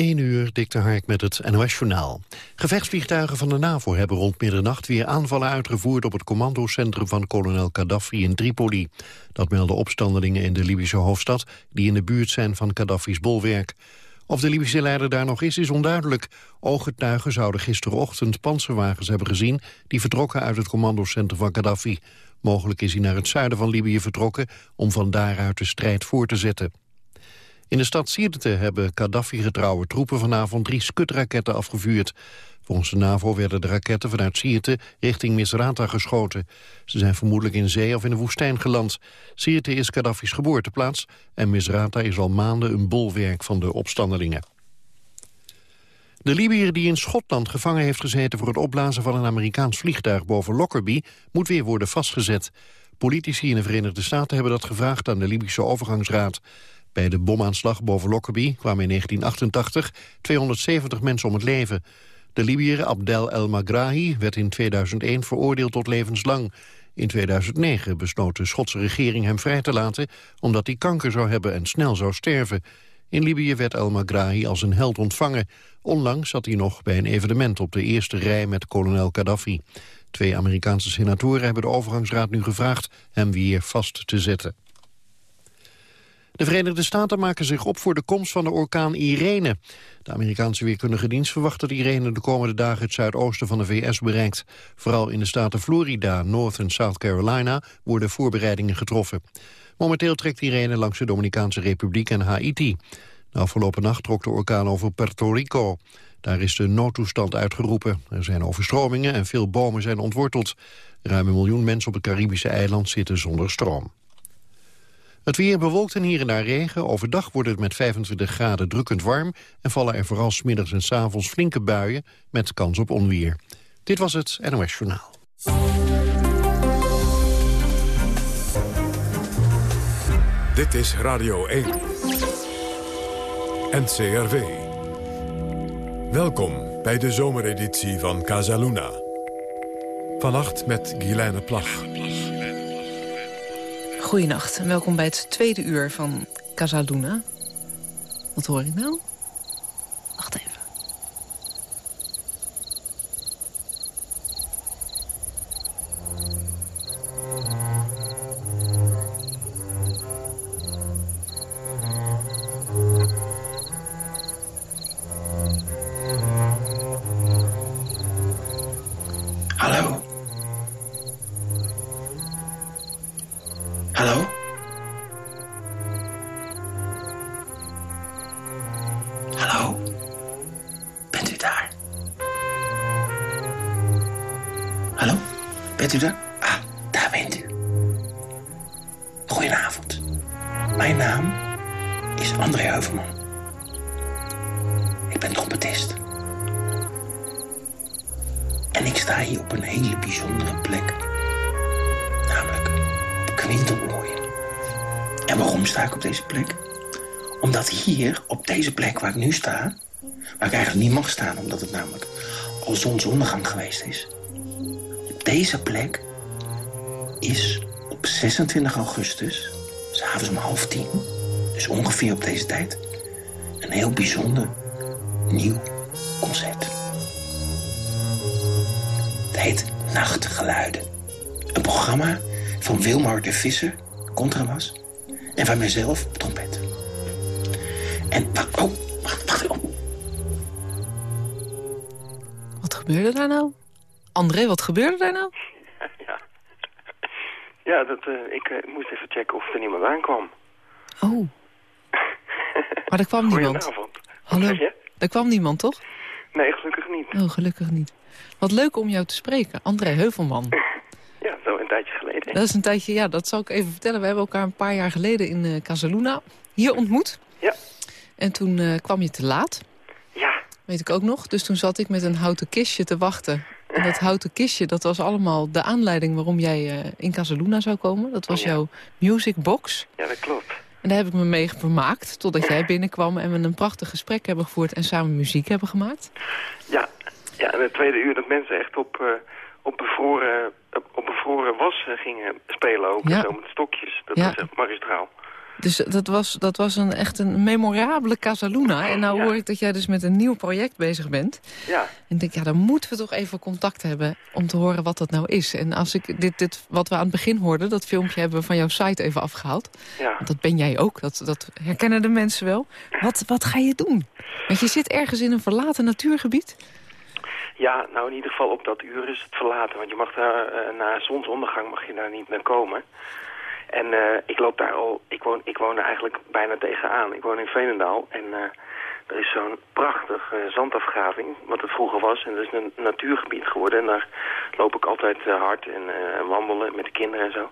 1 uur, Dikte Hark met het NOS-journaal. Gevechtsvliegtuigen van de NAVO hebben rond middernacht weer aanvallen uitgevoerd op het commandocentrum van kolonel Gaddafi in Tripoli. Dat melden opstandelingen in de Libische hoofdstad die in de buurt zijn van Gaddafi's bolwerk. Of de Libische leider daar nog is, is onduidelijk. Ooggetuigen zouden gisterochtend panzerwagens hebben gezien... die vertrokken uit het commandocentrum van Gaddafi. Mogelijk is hij naar het zuiden van Libië vertrokken... om van daaruit de strijd voor te zetten. In de stad Sirte hebben Gaddafi-getrouwe troepen vanavond drie skutraketten afgevuurd. Volgens de NAVO werden de raketten vanuit Sirte richting Misrata geschoten. Ze zijn vermoedelijk in zee of in de woestijn geland. Sirte is Gaddafi's geboorteplaats en Misrata is al maanden een bolwerk van de opstandelingen. De Libiër die in Schotland gevangen heeft gezeten voor het opblazen van een Amerikaans vliegtuig boven Lockerbie moet weer worden vastgezet. Politici in de Verenigde Staten hebben dat gevraagd aan de Libische overgangsraad. Bij de bomaanslag boven Lockerbie kwamen in 1988 270 mensen om het leven. De Libiër Abdel El Magrahi werd in 2001 veroordeeld tot levenslang. In 2009 besloot de Schotse regering hem vrij te laten... omdat hij kanker zou hebben en snel zou sterven. In Libië werd El Magrahi als een held ontvangen. Onlangs zat hij nog bij een evenement op de eerste rij met kolonel Gaddafi. Twee Amerikaanse senatoren hebben de overgangsraad nu gevraagd... hem weer vast te zetten. De Verenigde Staten maken zich op voor de komst van de orkaan Irene. De Amerikaanse weerkundige dienst verwacht dat Irene de komende dagen het zuidoosten van de VS bereikt. Vooral in de staten Florida, North en South Carolina worden voorbereidingen getroffen. Momenteel trekt Irene langs de Dominicaanse Republiek en Haiti. De afgelopen nacht trok de orkaan over Puerto Rico. Daar is de noodtoestand uitgeroepen. Er zijn overstromingen en veel bomen zijn ontworteld. Ruim een miljoen mensen op het Caribische eiland zitten zonder stroom. Het weer bewolkt en hier en daar regen. Overdag wordt het met 25 graden drukkend warm... en vallen er vooral smiddags en s avonds flinke buien... met kans op onweer. Dit was het NOS Journaal. Dit is Radio 1. NCRV. Welkom bij de zomereditie van Casaluna. Vannacht met Guilaine Plag. Goedenacht en welkom bij het tweede uur van Casaluna. Wat hoor ik nou? Wacht even. Nu sta... waar ik eigenlijk niet mag staan, omdat het namelijk al zonsondergang geweest is deze plek is op 26 augustus, s'avonds om half tien... dus ongeveer op deze tijd... een heel bijzonder nieuw concert. Het heet Nachtgeluiden. Een programma van Wilmar de Visser, contrabas... en van mijzelf, trompet. En, oh, wacht, gebeurde daar nou? André, wat gebeurde daar nou? Ja, ja dat, uh, ik uh, moest even checken of er niemand aankwam. Oh. maar er kwam niemand. Hallo. Er kwam niemand, toch? Nee, gelukkig niet. Oh, gelukkig niet. Wat leuk om jou te spreken. André Heuvelman. ja, zo een tijdje geleden. Dat is een tijdje, ja, dat zal ik even vertellen. We hebben elkaar een paar jaar geleden in uh, Casaluna hier ontmoet. Ja. En toen kwam je te laat. Ja. Weet ik ook nog. Dus toen zat ik met een houten kistje te wachten en dat houten kistje, dat was allemaal de aanleiding waarom jij uh, in Casaluna zou komen. Dat was jouw music box. Ja, dat klopt. En daar heb ik me mee vermaakt, totdat jij binnenkwam en we een prachtig gesprek hebben gevoerd en samen muziek hebben gemaakt. Ja, ja en het tweede uur dat mensen echt op, uh, op, bevroren, op, bevroren was gingen spelen ook. Ja. Zo met stokjes. Dat was echt magistraal. Dus dat was, dat was een, echt een memorabele Casaluna. En nou Ja. hoor ik dat jij dus met een nieuw project bezig bent. Ja, En ik denk, ja, dan moeten we toch even contact hebben om te horen wat dat nou is. En als ik dit, dit wat we aan het begin hoorden, dat filmpje hebben we van jouw site even afgehaald. ja. Want dat ben jij ook, dat, dat herkennen de mensen wel. Wat, wat ga je doen? Want je zit ergens in een verlaten natuurgebied. Ja, nou in ieder geval op dat uur is het verlaten. Want je mag daar eh, na zonsondergang mag je daar niet meer komen. En eh, ik loop daar al, ik woon, ik woon er eigenlijk bijna tegenaan. Ik woon in Veenendaal en eh, er is zo'n prachtig eh, zandafgraving, wat het vroeger was. En dat is een natuurgebied geworden en daar loop ik altijd hard en wandelen met de kinderen en zo.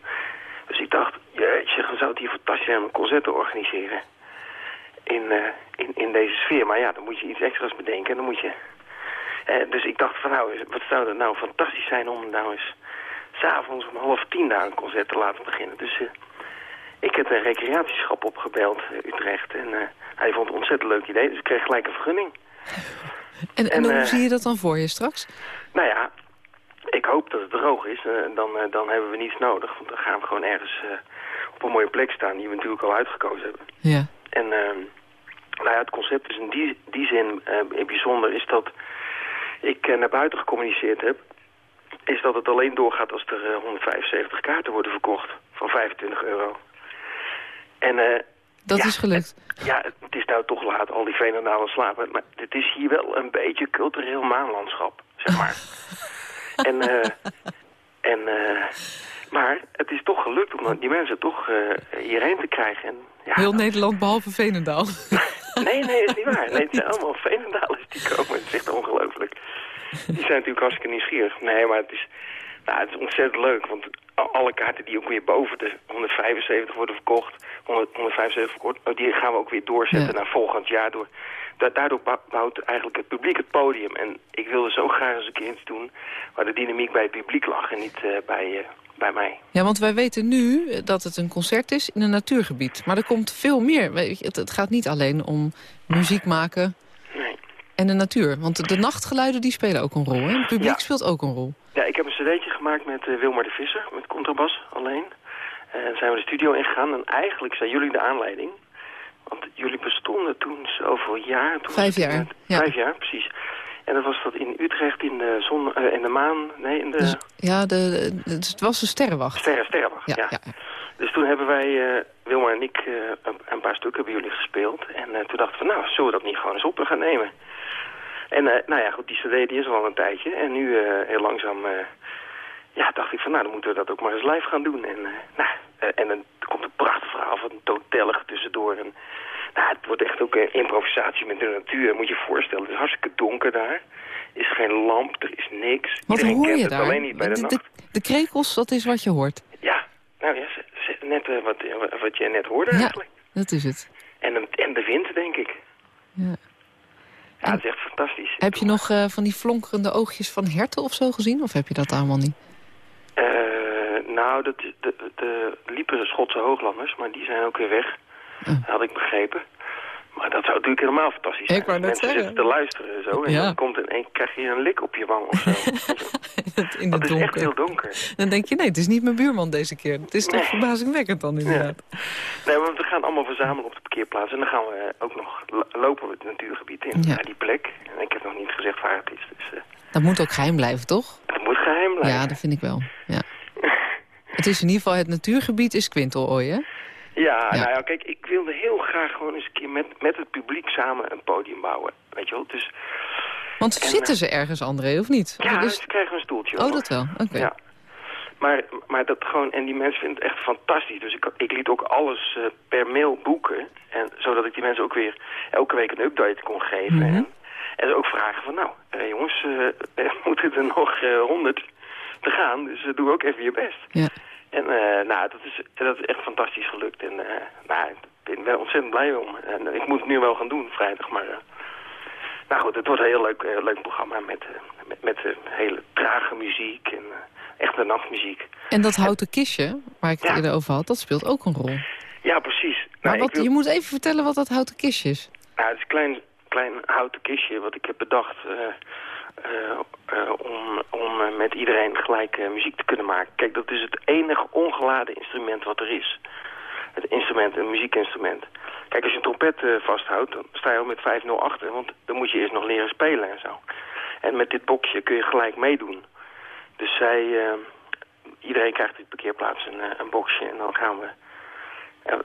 Dus ik dacht, jeetje, dan zou het hier fantastisch een concert organiseren. In, in, in deze sfeer. Maar ja, dan moet je iets extra's bedenken en dan moet je... Dus ik dacht van nou, wat zou dat nou fantastisch zijn om nou eens s'avonds om half tien daar een concert te laten beginnen. Dus eh, ik heb een recreatieschap opgebeld, eh, Utrecht. En eh, hij vond het een ontzettend leuk idee, dus ik kreeg gelijk een vergunning. En, en, En, hoe zie je dat dan voor je straks? Nou ja, ik hoop dat het droog is. dan, dan hebben we niets nodig, want dan gaan we gewoon ergens op een mooie plek staan die we natuurlijk al uitgekozen hebben. Ja. En ehm, nou ja, het concept is in die, die zin eh, bijzonder, is dat ik naar buiten gecommuniceerd heb, is dat het alleen doorgaat als er eh, 175 kaarten worden verkocht van 25 euro. En eh, Dat Ja, is gelukt. ja, het is nou toch laat, al die Veenendalen slapen, maar het is hier wel een beetje cultureel maanlandschap, zeg maar. en, eh, en, eh, maar het is toch gelukt om die mensen toch eh, hierheen te krijgen. En, ja, Heel Nederland behalve Veenendaal. Nee, nee, dat is niet waar. Nee, het zijn allemaal Veenendalers die komen. Het is echt ongelooflijk. Die zijn natuurlijk hartstikke nieuwsgierig. Nee, maar het is, nou, het is ontzettend leuk. Want alle kaarten die ook weer boven de 175 worden verkocht... 100, 175 verkocht, oh, die gaan we ook weer doorzetten Ja. naar volgend jaar. Door, da- daardoor bou- bouwt eigenlijk het publiek het podium. En ik wilde zo graag eens een keer iets doen... waar de dynamiek bij het publiek lag en niet eh, bij, eh, bij mij. Ja, want wij weten nu dat het een concert is in een natuurgebied. Maar er komt veel meer. Het, gaat niet alleen om muziek maken. En de natuur. Want de nachtgeluiden die spelen ook een rol. Hè? Het publiek Ja. speelt ook een rol. Ja, ik heb een cd'tje gemaakt met eh, Wilmar de Visser, met contrabas alleen. En zijn we de studio ingegaan en eigenlijk zijn jullie de aanleiding. Want jullie bestonden toen zoveel jaar. Toen Vijf het jaar, ja. Vijf jaar, precies. En dat was dat in Utrecht in de zon, eh, in de maan, nee, in de Dus, ja, de, de- het was een sterrenwacht. sterren, sterrenwacht. Ja, Ja, ja. ja. Dus toen hebben wij, eh, Wilmar en ik, eh, een, paar stukken bij jullie gespeeld. En eh, toen dachten we, nou, zullen we dat niet gewoon eens op gaan nemen? En eh, nou ja, goed, die cd die is al een tijdje. En nu eh, heel langzaam eh, ja, dacht ik van, nou, dan moeten we dat ook maar eens live gaan doen. En, nou, en dan komt een prachtig verhaal van een totellig tussendoor. En, nou, het wordt echt ook een improvisatie met de natuur. Moet je je voorstellen, het is hartstikke donker daar. Er is geen lamp, er is niks. Wat Iedereen hoor je daar? alleen niet bij de, de, nacht. de, de krekels, dat is wat je hoort. Ja, nou ja, net wat, wat je net hoorde Ja. eigenlijk. Dat is het. En, en de wind, denk ik. Ja. Ja, het is echt fantastisch. Heb je nog eh, van die flonkerende oogjes van herten of zo gezien? Of heb je dat allemaal niet? Eh, nou, dat, de, de liepen de Schotse hooglanders, maar die zijn ook weer weg. Oh. Had ik begrepen. Maar dat zou natuurlijk helemaal fantastisch zijn. Ik wou net Mensen zeggen. zitten te luisteren en zo. En Ja. dan komt in één, krijg je een lik op je wang of zo. In dat het is echt donker. heel donker. Dan denk je, nee, het is niet mijn buurman deze keer. Het is toch verbazingwekkend dan inderdaad. Nee, want we gaan allemaal verzamelen op de parkeerplaats. En dan gaan we ook nog lo- lopen we het natuurgebied in, Ja. naar die plek. En ik heb nog niet gezegd waar het is. Dus eh, Dat moet ook geheim blijven, toch? het moet geheim blijven. Ja, dat vind ik wel. Ja. Het is in ieder geval, het natuurgebied is Quintelooi, hè? Ja, Ja. nou ja, kijk, ik wilde heel graag gewoon eens een keer met, met het publiek samen een podium bouwen. Weet je wel? Dus Want En, zitten ze ergens, André, of niet? ja, Dus- ze krijgen een stoeltje. Oh, hoor. dat wel. Oké. Ja. Maar, maar dat gewoon, en die mensen vinden het echt fantastisch. Dus ik, ik liet ook alles eh, per mail boeken. En, zodat ik die mensen ook weer elke week een update kon geven. Mhm. En, en ze ook vragen van, nou, eh, jongens, eh er moeten er nog honderd te gaan. Dus eh, doe ook even je best. Ja. En eh, nou, dat is, dat is echt fantastisch gelukt. En eh nou, ik ben er ontzettend blij om. En eh, ik moet het nu wel gaan doen, vrijdag. Maar nou goed, het wordt een heel leuk, leuk programma met, met, met hele trage muziek en echte nachtmuziek. En dat houten kistje, waar ik het Ja. eerder over had, dat speelt ook een rol. Ja, precies. Maar Nou, wat, wil- je moet even vertellen wat dat houten kistje is. Nou, het is een klein, klein houten kistje wat ik heb bedacht om, om eh, met iedereen gelijk eh, muziek te kunnen maken. Kijk, dat is het enige ongeladen instrument wat er is. het instrument, een muziekinstrument. Kijk, als je een trompet vasthoudt, dan sta je al met 5-0 achter. Want dan moet je eerst nog leren spelen en zo. En met dit boxje kun je gelijk meedoen. Dus zij, iedereen krijgt op parkeerplaats een, een boxje en dan gaan we...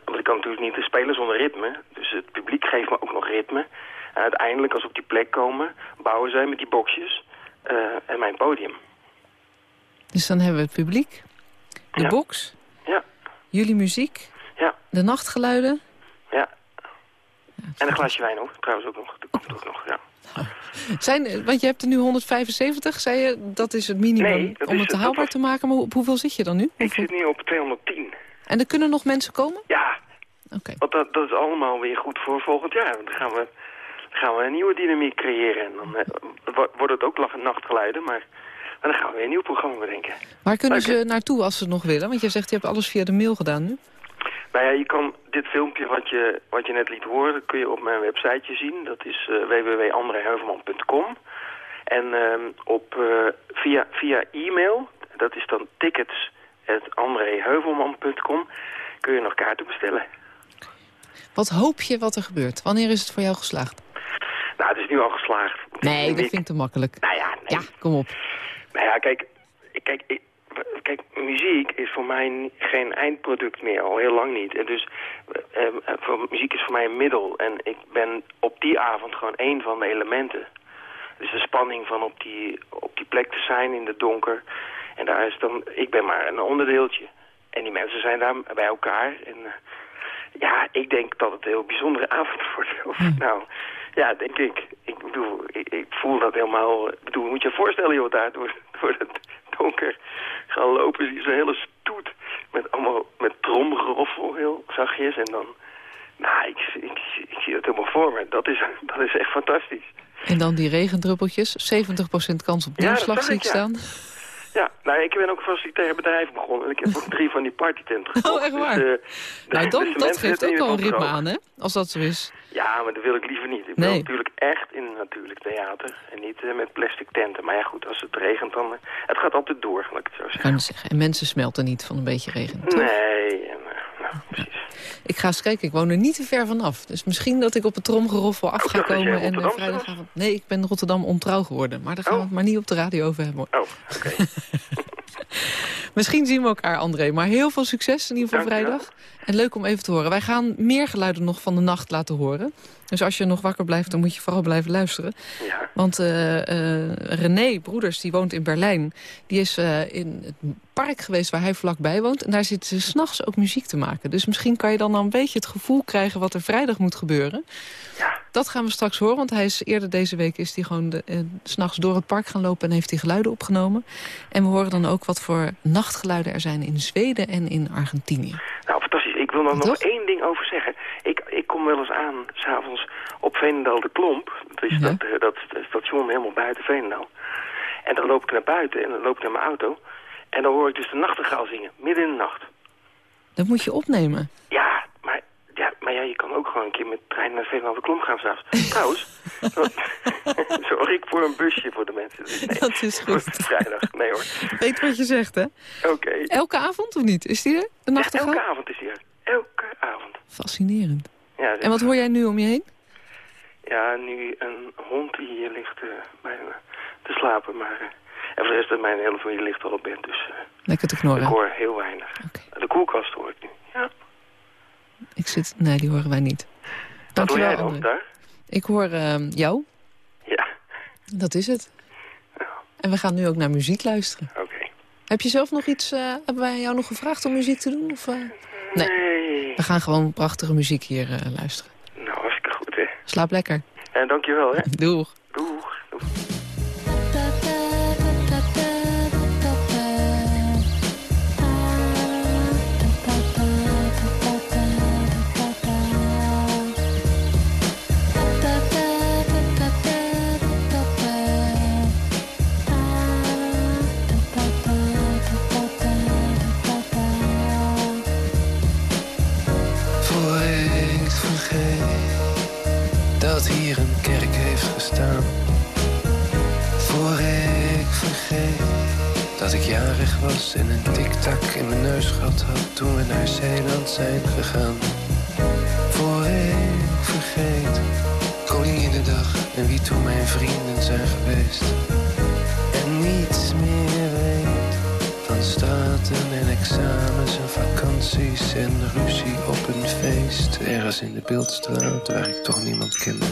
want ik kan natuurlijk niet spelen zonder ritme. Dus het publiek geeft me ook nog ritme. En uiteindelijk, als we op die plek komen, bouwen zij met die boxjes en mijn podium. Dus dan hebben we het publiek, de Ja. box, Ja, jullie muziek, ja, de nachtgeluiden. ja. En een glaasje wijn ook, trouwens ook nog. Dat komt ook nog, ja. Zijn, want je hebt er nu 175, zei je, dat is het minimum Nee, om het dat haalbaar was- te maken. Maar op hoeveel zit je dan nu? Ik Hoeveel- zit nu op 210. En er kunnen nog mensen komen? Ja, Oké. want dat, dat is allemaal weer goed voor volgend jaar. Want dan gaan we, gaan we een nieuwe dynamiek creëren. En dan eh, wo- wordt het ook nachtgeluiden, maar, maar dan gaan we weer een nieuw programma bedenken. Waar kunnen Leuk, ze naartoe als ze het nog willen? Want jij zegt, je hebt alles via de mail gedaan nu. Nou ja, je kan dit filmpje wat je, wat je net liet horen, kun je op mijn websiteje zien. Dat is uh, www.andreheuvelman.com. En uh, op, uh, via, via e-mail, dat is dan tickets.andreheuvelman.com, kun je nog kaarten bestellen. Wat hoop je wat er gebeurt? Wanneer is het voor jou geslaagd? Nou, het is nu al geslaagd. Nee, dat vind ik te makkelijk. Nou ja, nee. Ja, kom op. Nou ja, kijk, kijk, ik, kijk, muziek is voor mij geen eindproduct meer, al heel lang niet. En dus uh, voor, muziek is voor mij een middel. En ik ben op die avond gewoon één van de elementen. Dus de spanning van op die, op die plek te zijn in het donker. En daar is dan, ik ben maar een onderdeeltje. En die mensen zijn daar bij elkaar. En ja, ik denk dat het een heel bijzondere avond wordt. Of, hm. Nou, ja, denk ik. Ik bedoel, ik, ik voel dat helemaal... Ik bedoel, moet je je voorstellen, joh, daar door, door het donker gaan lopen. Zie zo'n hele stoet met allemaal met tromgeroffel heel zachtjes. En dan, nou, ik, ik, ik, zie dat helemaal voor me. Dat is, dat is echt fantastisch. En dan die regendruppeltjes, 70% kans op neerslag ja, zie ik staan. Ja, nou, ik ben ook facilitair bedrijf begonnen. En ik heb ook drie van die partytenten gekocht. Oh, echt waar? Dus, uh, nou, dus dat geeft ook wel een ritme aan, hè? Als dat zo is. Ja, maar dat wil ik liever niet. Ik wil nee. natuurlijk echt in een natuurlijk theater. En niet uh, met plastic tenten. Maar ja, goed, als het regent, dan... Uh, het gaat altijd door, laat ik het zo zeggen. Kan zeggen. En mensen smelten niet van een beetje regen, toch? Nee, en, precies. Ik ga eens kijken, ik woon er niet te ver vanaf. Dus misschien dat ik op het tromgeroffel af ga komen. En uh, vrijdagavond... Nee, ik ben Rotterdam ontrouw geworden. Maar daar gaan oh. we het maar niet op de radio over hebben. Oh, oké. Okay. Misschien zien we elkaar, André. Maar heel veel succes in ieder geval Dank vrijdag. En leuk om even te horen. Wij gaan meer geluiden nog van de nacht laten horen. Dus als je nog wakker blijft, dan moet je vooral blijven luisteren. Ja. Want uh, uh, René Broeders, die woont in Berlijn... die is uh, in het park geweest waar hij vlakbij woont. En daar zitten ze s'nachts ook muziek te maken. Dus misschien kan je dan een beetje het gevoel krijgen... wat er vrijdag moet gebeuren. Ja. Dat gaan we straks horen, want hij is eerder deze week... is hij gewoon s'nachts door het park gaan lopen en heeft hij geluiden opgenomen. En we horen dan ook wat voor nachtgeluiden er zijn in Zweden en in Argentinië. Ik wil er nog één ding over zeggen. Ik, ik kom wel eens aan, s'avonds, op Veenendaal de Klomp. Dat is ja. dat, uh, dat station helemaal buiten Veenendaal. En dan loop ik naar buiten en dan loop ik naar mijn auto. En dan hoor ik dus de nachtegaal zingen, midden in de nacht. Dat moet je opnemen. Ja, maar ja, maar ja, je kan ook gewoon een keer met de trein naar Veenendaal de Klomp gaan s'avonds. Trouwens, zorg ik voor een busje voor de mensen. Dus nee, dat is goed. Vrijdag, nee hoor. Weet wat je zegt, hè? Oké. Okay. Elke avond of niet? Is die er, de nachtegaal? Ja, elke avond is die er. Elke avond. Fascinerend. Ja, en wat hoor jij nu om je heen? Ja, nu een hond die hier ligt uh, bij me te slapen. Maar, uh, en voor de rest, mijn hele familie ligt al op bed. Dus uh, Lekker te knorren. ik hoor heel weinig. Okay. De koelkast hoor ik nu, ja. Ik zit... Nee, die horen wij niet. Wat hoor jij dan daar? Ik hoor uh, jou. Ja. Dat is het. Ja. En we gaan nu ook naar muziek luisteren. Oké. Okay. Heb je zelf nog iets... Hebben wij jou nog gevraagd om muziek te doen? Of. Nee. nee. We gaan gewoon prachtige muziek hier uh, luisteren. Nou, hartstikke goed, hè. Slaap lekker. En dankjewel, hè. Doeg. Doeg. Doeg. Dat hier een kerk heeft gestaan. Voor ik vergeet dat ik jarig was en een tik-tak in mijn neus gehad had toen we naar Zeeland zijn gegaan. Voor ik vergeet, Koninginnedag en wie toen mijn vrienden zijn geweest. En niets meer van straten en examens en vakanties en ruzie op een feest. Ergens in de beeldstraat waar ik toch niemand kende.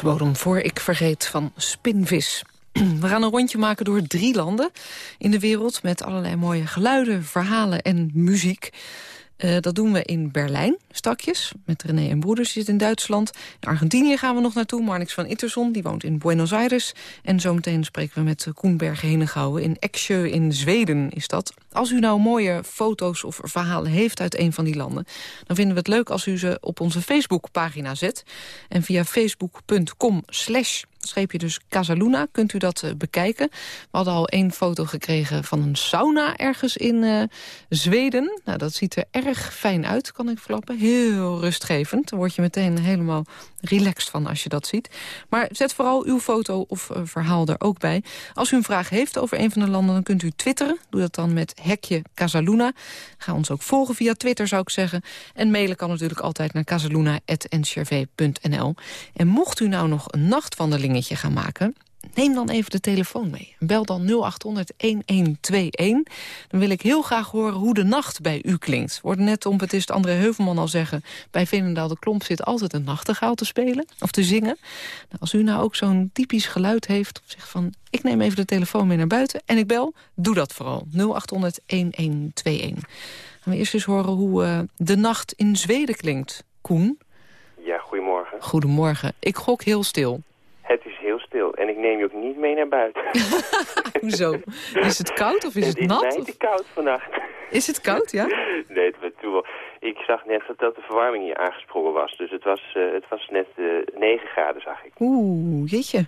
Bodem voor Ik Vergeet van Spinvis. We gaan een rondje maken door drie landen in de wereld... met allerlei mooie geluiden, verhalen en muziek. Eh, dat doen we in Berlijn, stakjes, met René en Broeders, zit in Duitsland. In Argentinië gaan we nog naartoe, Marnix van Itterson, die woont in Buenos Aires. En zometeen spreken we met Koen Bergen-Henegouwen. In Eksjö in Zweden is dat. Als u nou mooie foto's of verhalen heeft uit een van die landen... dan vinden we het leuk als u ze op onze Facebookpagina zet. En via facebook.com slash scheepje dus Casaluna, kunt u dat uh, bekijken. We hadden al één foto gekregen van een sauna ergens in uh, Zweden. Nou, dat ziet er erg fijn uit, kan ik verklappen. Heel rustgevend. Daar word je meteen helemaal relaxed van als je dat ziet. Maar zet vooral uw foto of uh, verhaal er ook bij. Als u een vraag heeft over een van de landen, dan kunt u twitteren. Doe dat dan met hekje Casaluna. Ga ons ook volgen via Twitter, zou ik zeggen. En mailen kan natuurlijk altijd naar casaluna.ncrv.nl. En mocht u nou nog een nachtwandeling gaan maken... neem dan even de telefoon mee. Bel dan 0800-1121. Dan wil ik heel graag horen hoe de nacht bij u klinkt. Wordt net om het is André Heuvelman al zeggen... bij Veenendaal de Klomp zit altijd een nachtegaal te spelen of te zingen. Nou, als u nou ook zo'n typisch geluid heeft... of zegt van, ik neem even de telefoon mee naar buiten en ik bel... doe dat vooral. 0800-1121. Gaan we eerst eens horen hoe uh, de nacht in Zweden klinkt. Koen? Ja, goedemorgen. Goedemorgen. Ik gok heel stil. Het is heel stil en ik neem je ook niet mee naar buiten. Hoezo? Is het koud of is het, het nat? Het is koud vannacht. Is het koud, ja? nee, het toe wel. Ik zag net dat de verwarming hier aangesprongen was. Dus het was, uh, het was net uh, 9 graden, zag ik. Oeh, jeetje.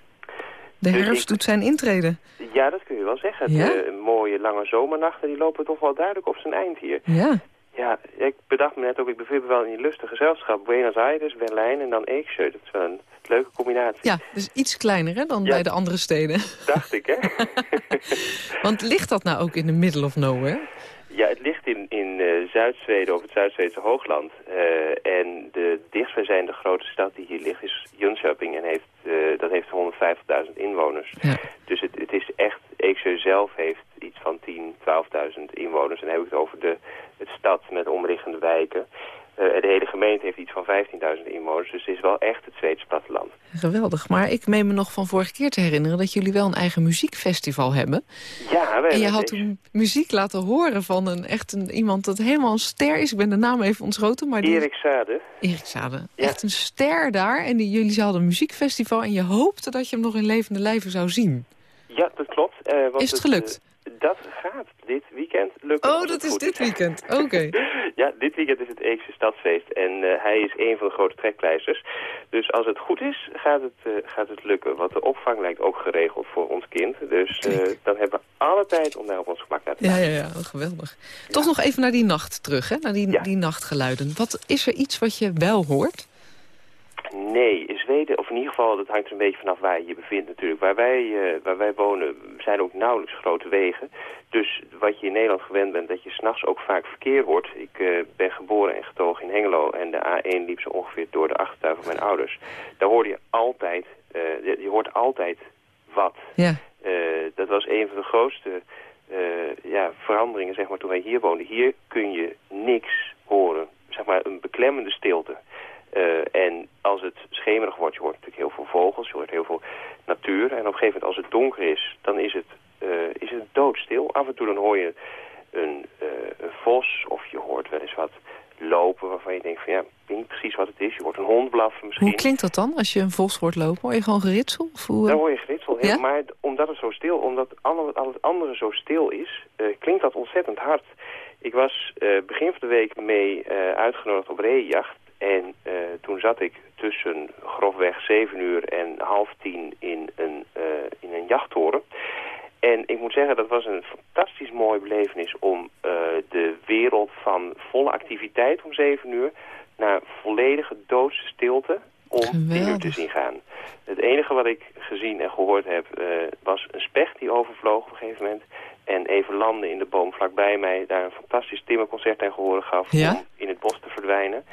De Dus herfst ik- doet zijn intrede. Ja, dat kun je wel zeggen. Ja? De eh, mooie lange zomernachten die lopen toch wel duidelijk op zijn eind hier. Ja. Ja, ik bedacht me net ook, ik bevind me wel in die lustige gezelschap. Buenos Aires, Berlijn en dan Eekstö. Dat is wel een leuke combinatie. Ja, dus iets kleiner hè, dan Ja. bij de andere steden. Dacht ik, hè? Want ligt dat nou ook in the middle of nowhere? Ja, het ligt in, in eh, Zuid-Zweden of het Zuid-Zweedse hoogland. Eh, en de dichtstbijzijnde grote stad die hier ligt is Jönköping. En heeft, eh, dat heeft 150.000 inwoners. Ja. Dus het, het is echt, Eekstö zelf heeft iets van 10, 12.000 inwoners. En dan heb ik het over de het stad met omliggende wijken. Eh, de hele gemeente heeft iets van 15.000 inwoners, dus het is wel echt het Zweedse platteland. Geweldig. Maar ik meen me nog van vorige keer te herinneren... dat jullie wel een eigen muziekfestival hebben. Ja, wij En je had toen muziek laten horen van een, echt een, iemand dat helemaal een ster is. Ik ben de naam even ontschoten. Maar die, Erik Sade. Erik Sade. Ja. Echt een ster daar. En die, jullie hadden een muziekfestival en je hoopte dat je hem nog in levende lijven zou zien. Ja, dat klopt. eh, want Is het gelukt? Dat gaat dit weekend lukken. Oh, dat is dit weekend. Oké. Ja, dit weekend is het Eekse Stadsfeest en eh, hij is een van de grote trekpleisters. Dus als het goed is, gaat het, eh, gaat het lukken. Want de opvang lijkt ook geregeld voor ons kind. Dus eh, dan hebben we alle tijd om daar op ons gemak naar te Ja, kijken. ja, ja. Oh, geweldig. Toch nog even naar die nacht terug, hè? Naar die, Ja. die nachtgeluiden. Wat is er iets wat je wel hoort? Nee, in Zweden, of in ieder geval, dat hangt er een beetje vanaf waar je je bevindt natuurlijk. Waar wij, eh, waar wij wonen zijn ook nauwelijks grote wegen. Dus wat je in Nederland gewend bent, dat je s'nachts ook vaak verkeer hoort. Ik eh, ben geboren en getogen in Hengelo en de A1 liep zo ongeveer door de achtertuin van mijn ouders. Daar hoorde je altijd, eh, je, hoort altijd wat. Ja. Dat was een van de grootste ja, veranderingen zeg maar, toen wij hier woonden. Hier kun je niks horen. Zeg maar een beklemmende stilte. Eh, en als het schemerig wordt, je hoort natuurlijk heel veel vogels, je hoort heel veel natuur. En op een gegeven moment als het donker is, dan is het, eh, is het doodstil. Af en toe dan hoor je een, eh, een vos of je hoort wel eens wat lopen waarvan je denkt van ja, ik weet niet precies wat het is. Je hoort een hond blaffen misschien. Hoe klinkt dat dan als je een vos hoort lopen? Hoor je gewoon geritsel? Of hoe? Dan hoor je geritsel. Ja? Maar omdat het zo stil, omdat al het andere zo stil is, klinkt dat ontzettend hard. Ik was begin van de week mee uitgenodigd op reejacht. En eh, toen zat ik tussen grofweg 7 uur en half tien in een, eh, in een jachttoren. En ik moet zeggen, dat was een fantastisch mooie belevenis om eh, de wereld van volle activiteit om 7 uur naar volledige doodse stilte om 10 uur te Geweldig. zien gaan. Het enige wat ik gezien en gehoord heb was een specht die overvloog op een gegeven moment. En even landen in de boom vlakbij mij, daar een fantastisch timmerconcert aan gehoord gaf Ja? om in het bos te verdwijnen.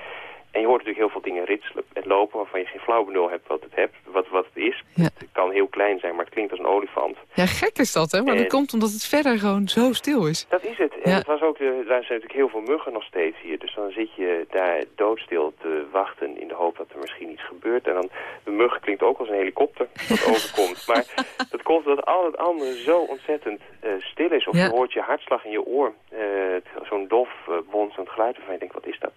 En je hoort natuurlijk heel veel dingen ritselen en lopen waarvan je geen flauw benul hebt wat het, hebt, wat, wat het is. Ja. Het kan heel klein zijn, maar het klinkt als een olifant. Ja, gek is dat, hè? Maar dat En- komt omdat het verder gewoon zo stil is. Dat is het. En Ja. het was ook de, daar zijn natuurlijk heel veel muggen nog steeds hier. Dus dan zit je daar doodstil te wachten in de hoop dat er misschien iets gebeurt. En dan, de muggen klinkt ook als een helikopter dat overkomt. Maar dat komt omdat al het andere zo ontzettend eh, stil is. Of Ja. je hoort je hartslag in je oor. Eh, Zo'n dof, uh, bonzend geluid waarvan je denkt, dat? Wat is dat?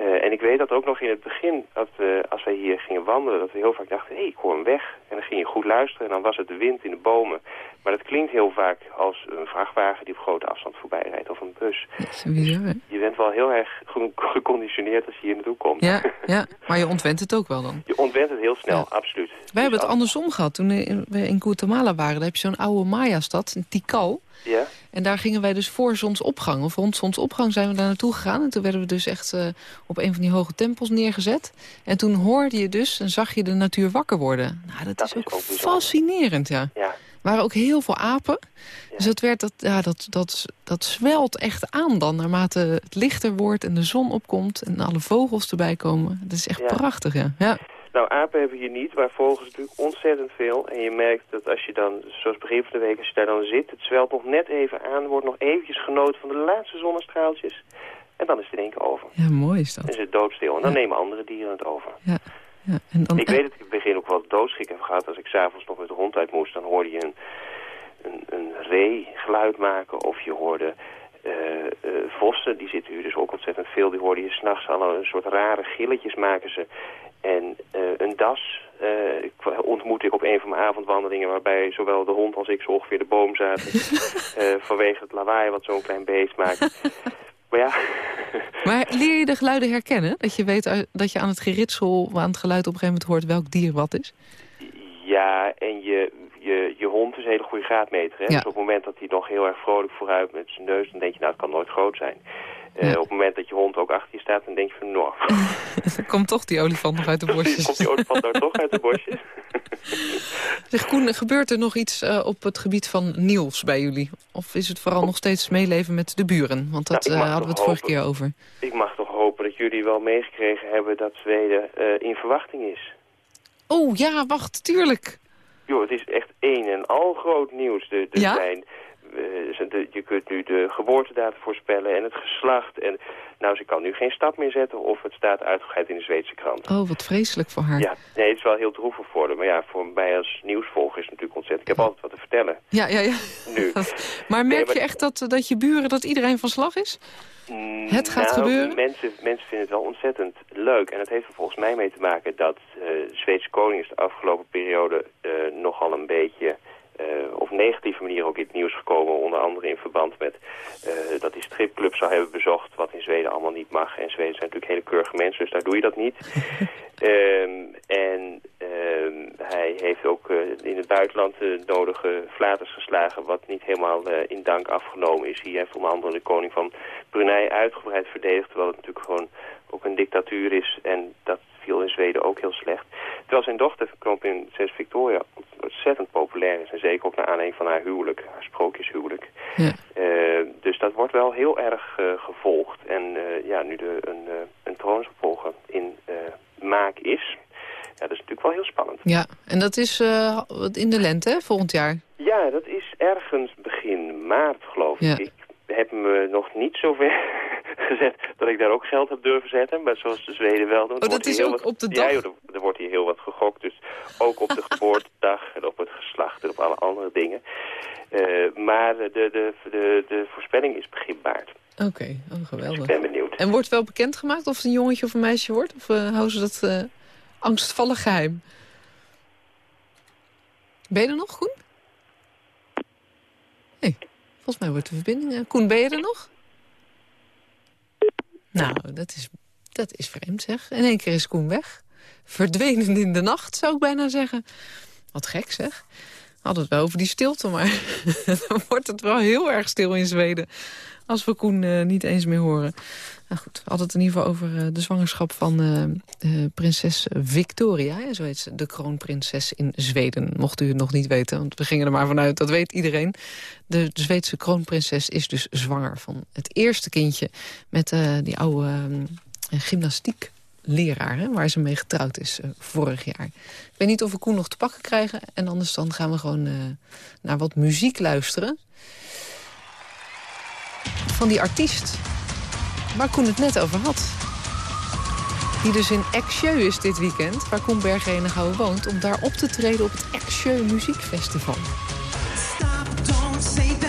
Eh, en ik weet dat ook nog in het begin, dat, eh, als wij hier gingen wandelen, dat we heel vaak dachten, hé, hey, ik hoor hem weg. En dan ging je goed luisteren en dan was het de wind in de bomen. Maar dat klinkt heel vaak als een vrachtwagen die op grote afstand voorbij rijdt of een bus. Hè? Je bent wel heel erg ge- geconditioneerd als je hier naartoe komt. Ja, ja, maar je ontwent het ook wel dan. Je ontwent het heel snel, Ja. absoluut. Wij Dus hebben het als- andersom gehad. Toen in- we in Guatemala waren, daar heb je zo'n oude Maya-stad, Tikal. Ja? En daar gingen wij dus voor zonsopgang, of rond zonsopgang zijn we daar naartoe gegaan. En toen werden we dus echt eh, op een van die hoge tempels neergezet. En toen hoorde je dus en zag je de natuur wakker worden. Nou, dat, Dat is is ook, ook fascinerend, ja. Ja. Er waren ook heel veel apen. Dus het werd dat, ja, dat, dat, dat zwelt echt aan dan, naarmate het lichter wordt en de zon opkomt en alle vogels erbij komen. Dat is echt Ja. prachtig, ja. ja. Nou, apen hebben hier niet, maar vogels natuurlijk ontzettend veel. En je merkt dat als je dan, zoals begin van de week, als je daar dan zit... het zwelt nog net even aan, wordt nog eventjes genoten van de laatste zonnestraaltjes. En dan is het in één keer over. Ja, mooi is dat. is het doodstil. En dan Ja. nemen andere dieren het over. Ja, ja. En dan, Ik weet dat ik in het begin ook wel doodschrik heb gehad. Als ik s'avonds nog met de hond uit moest, dan hoorde je een, een, een ree geluid maken. Of je hoorde vossen, die zitten hier dus ook ontzettend veel. Die hoorde je s'nachts al een soort rare gilletjes maken ze. En eh, een das eh, ik ontmoette ik op een van mijn avondwandelingen... waarbij zowel de hond als ik zo ongeveer de boom zaten. eh, vanwege het lawaai wat zo'n klein beest maakt. Maar ja, Maar leer je de geluiden herkennen? Dat je weet dat je aan het geritsel, aan het geluid op een gegeven moment hoort welk dier wat is? Ja, en je, je, je hond is een hele goede graadmeter. Hè? Ja. Dus op het moment dat hij nog heel erg vrolijk vooruit met zijn neus... dan denk je, nou, het kan nooit groot zijn. Eh. Op het moment dat je hond ook achter je staat, dan denk je van... Nou, Dan komt toch die olifant nog uit de komt bosjes. die olifant nou toch uit de bosjes? Zeg Koen, gebeurt er nog iets eh, op het gebied van nieuws bij jullie? Of is het vooral nog steeds meeleven met de buren? Want dat Nou, eh, hadden we het vorige hopen. keer over. Ik mag toch hopen dat jullie wel meegekregen hebben dat Zweden eh, in verwachting is. Oh ja, wacht, tuurlijk. Joh, het is echt één en al groot nieuws. Er, er Ja? zijn de, je kunt nu de geboortedata voorspellen en het geslacht. En nou, ze kan nu geen stap meer zetten of het staat uitgebreid in de Zweedse krant. Oh, wat vreselijk voor haar. Ja, nee, het is wel heel droevig voor haar. Maar ja, voor mij als nieuwsvolger is het natuurlijk ontzettend. Ik heb altijd wat te vertellen. Ja, ja, ja. Nu. maar merk je echt dat, dat je buren, dat iedereen van slag is? Mm, Het gaat nou, gebeuren? Mensen, mensen vinden het wel ontzettend leuk. En het heeft er volgens mij mee te maken dat eh, de Zweedse koning is de afgelopen periode eh, nogal een beetje... eh, op negatieve manier ook in het nieuws gekomen. Onder andere in verband met eh, dat hij stripclubs zou hebben bezocht. Wat in Zweden allemaal niet mag. En Zweden zijn natuurlijk hele keurige mensen, dus daar doe je dat niet. Ehm, en ehm, hij heeft ook eh, in het buitenland de nodige flaters geslagen... wat niet helemaal in dank afgenomen is. Hij heeft onder andere de koning van Brunei uitgebreid verdedigd... terwijl het natuurlijk gewoon ook een dictatuur is. En dat viel in Zweden ook heel slecht. Terwijl zijn dochter, kroonprinses Victoria, ontzettend populair is. En zeker ook naar aanleiding van haar huwelijk, haar sprookjeshuwelijk. Ja. Eh, dus dat wordt wel heel erg eh, gevolgd. En eh, ja, nu er een, een troonsopvolger in maak is... Ja, dat is natuurlijk wel heel spannend. Ja, en dat is in de lente, volgend jaar? Ja, dat is ergens begin maart, geloof Ja. ik. Heb me nog niet zo ver gezet dat ik daar ook geld heb durven zetten. Maar zoals de Zweden wel doen. Oh, dat is ook op de Ja, dag? joh, er, wordt hier heel wat gegokt. Dus ook op de geboortedag en op het geslacht en op alle andere dingen. Eh, maar de, de, de, de voorspelling is begin maart. Oké, oh, Dus ik geweldig. ben benieuwd. En wordt wel bekendgemaakt of het een jongetje of een meisje wordt? Of uh, houden ze dat uh, angstvallig geheim? Ben je er nog, Koen? Nee, volgens mij wordt de verbinding... Uh, Koen, ben je er nog? Nou, dat is, dat is vreemd, zeg. In één keer is Koen weg. Verdwenen in de nacht, zou ik bijna zeggen. Wat gek, zeg. Hadden het wel over die stilte, maar dan wordt het wel heel erg stil in Zweden. Als we Koen uh, niet eens meer horen. Nou goed, we hadden het in ieder geval over uh, de zwangerschap van uh, prinses Victoria. Zo heet ze, de kroonprinses in Zweden. Mocht u het nog niet weten, want we gingen er maar vanuit, dat weet iedereen. De, de Zweedse kroonprinses is dus zwanger van het eerste kindje... met die oude gymnastiek leraar, hè, waar ze mee getrouwd is uh, vorig jaar. Ik weet niet of we Koen nog te pakken krijgen. En anders dan gaan we gewoon uh, naar wat muziek luisteren. Van die artiest waar Koen het net over had. Die dus in Exjeu is dit weekend, waar Koen Bergenegouwen woont... om daar op te treden op het Exjeu Muziekfestival. Stop, don't say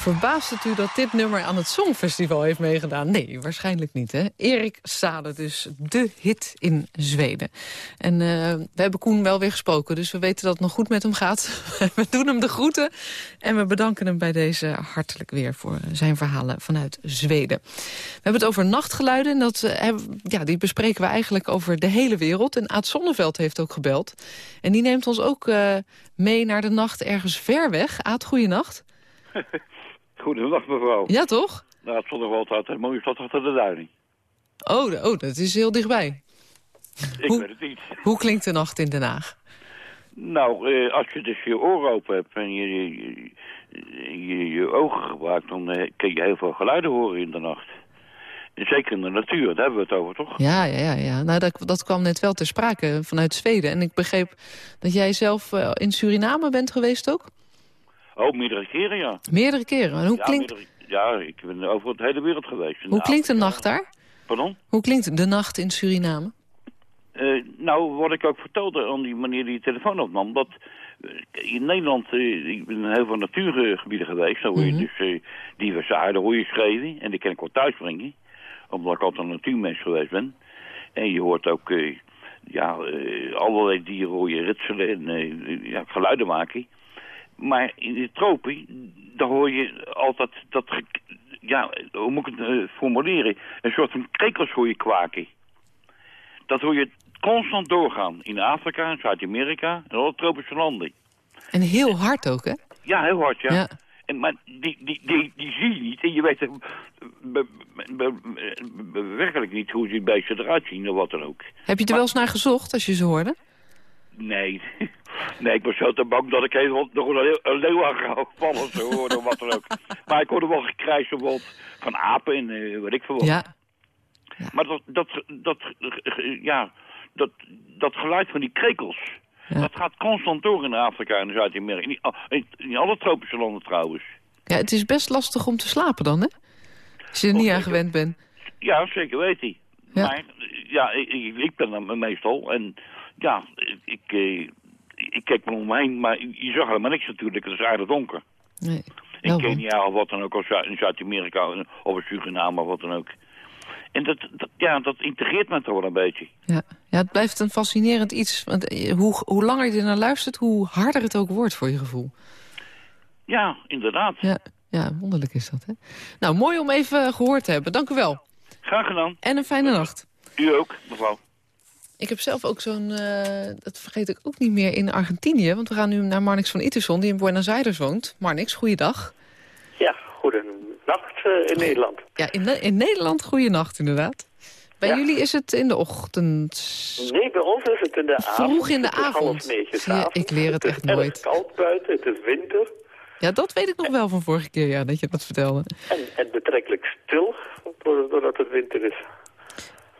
Verbaast het u dat dit nummer aan het Songfestival heeft meegedaan? Nee, waarschijnlijk niet, hè? Erik Sade, dus de hit in Zweden. En uh, we hebben Koen wel weer gesproken, dus we weten dat het nog goed met hem gaat. we doen hem de groeten en we bedanken hem bij deze hartelijk weer... voor zijn verhalen vanuit Zweden. We hebben het over nachtgeluiden en dat, uh, ja, die bespreken we eigenlijk over de hele wereld. En Aad Zonneveld heeft ook gebeld. En die neemt ons ook uh, mee naar de nacht ergens ver weg. Aad, goeienacht. Goedendag mevrouw. Ja, toch? Nou, het Zonneveld uit een mooie stad achter de duining. Oh, oh, dat is heel dichtbij. Ik Hoe- weet het niet. Hoe klinkt de nacht in Den Haag? Nou, eh, als je dus je oren open hebt en je je, je, je ogen gebruikt... dan eh, kun je heel veel geluiden horen in de nacht. Zeker in de natuur, daar hebben we het over, toch? Ja, ja, ja. ja. Nou, dat, dat kwam net wel ter sprake vanuit Zweden. En ik begreep dat jij zelf eh, in Suriname bent geweest ook? Oh, meerdere keren, ja. Meerdere keren. En hoe, ja, klinkt, meerdere- ja, ik ben over de hele wereld geweest. Hoe klinkt de nacht daar? Pardon? Hoe klinkt de nacht in Suriname? Eh, nou, wat ik ook vertelde aan die manier die je telefoon opnam, dat eh, in Nederland, eh, ik ben heel veel natuurgebieden geweest, daar hoor je Mhm. dus uh, diverse aarde hoor je schreeuwen, en die kan ik wel thuis brengen, omdat ik altijd een natuurmens geweest ben. En je hoort ook, ja, allerlei dieren hoor je ritselen en ja, geluiden maken. Maar in de tropen, daar hoor je altijd dat, ja, hoe moet ik het eh, formuleren, een soort van krekels hoor je kwaken dat hoor je constant doorgaan. In Afrika, Zuid-Amerika en alle tropische landen. En heel hard ook, hè? Ja, heel hard, ja. Ja. En, maar die, die, die, die zie je niet. En je weet eh, be- be- be- be- werkelijk niet hoe die beesten eruit zien of wat dan ook. Heb je er wel eens naar gezocht als je ze hoorde? Nee. Nee, ik was zo te bang dat ik helemaal nog een leeuw, aan vallen zou horen of wat dan ook. Maar ik hoorde wel gekrijs bijvoorbeeld van apen en eh weet ik veel wat. Ja. Maar dat, dat, dat, ja, dat, dat geluid van die krekels, Ja. dat gaat constant door in Afrika en Zuid-Amerika. In, in, in alle tropische landen trouwens. ja, het is best lastig om te slapen dan, hè? Als je er Oh, niet aan gewend bent. Ja, zeker weet hij. Ja. Maar ja, ik, ik, ben meestal en ja, ik, eh, ik keek me om me heen, maar je zag helemaal niks natuurlijk. Het is aardig donker. Nee. In. Kenia of wat dan ook, of in Zuid-Amerika of in Suriname of wat dan ook. En dat, dat, ja, dat integreert me toch wel een beetje. Ja. ja, het blijft een fascinerend iets. Want eh, hoe, hoe langer je er naar luistert, hoe harder het ook wordt voor je gevoel. Ja, inderdaad. Ja, ja wonderlijk is dat, hè? Nou, mooi om even gehoord te hebben. Dank u wel. Graag gedaan. En een fijne nacht. U ook, mevrouw. Ik heb zelf ook zo'n, eh, dat vergeet ik ook niet meer, in Argentinië. Want we gaan nu naar Marnix van Iterson, die in Buenos Aires woont. Marnix, goeiedag. Ja, goedenacht eh, in Nederland. Ja, in, in Nederland goeienacht inderdaad. Bij Ja. jullie is het in de ochtend. Nee, bij ons is het in de avond. Vroeg in de Het is avond. negen Zie je, s'avonds. ik leer het is echt nooit. koud buiten, het is winter Ja, dat weet ik nog wel van vorige keer, ja, dat je dat vertelde. en, en betrekkelijk stil doordat het winter is.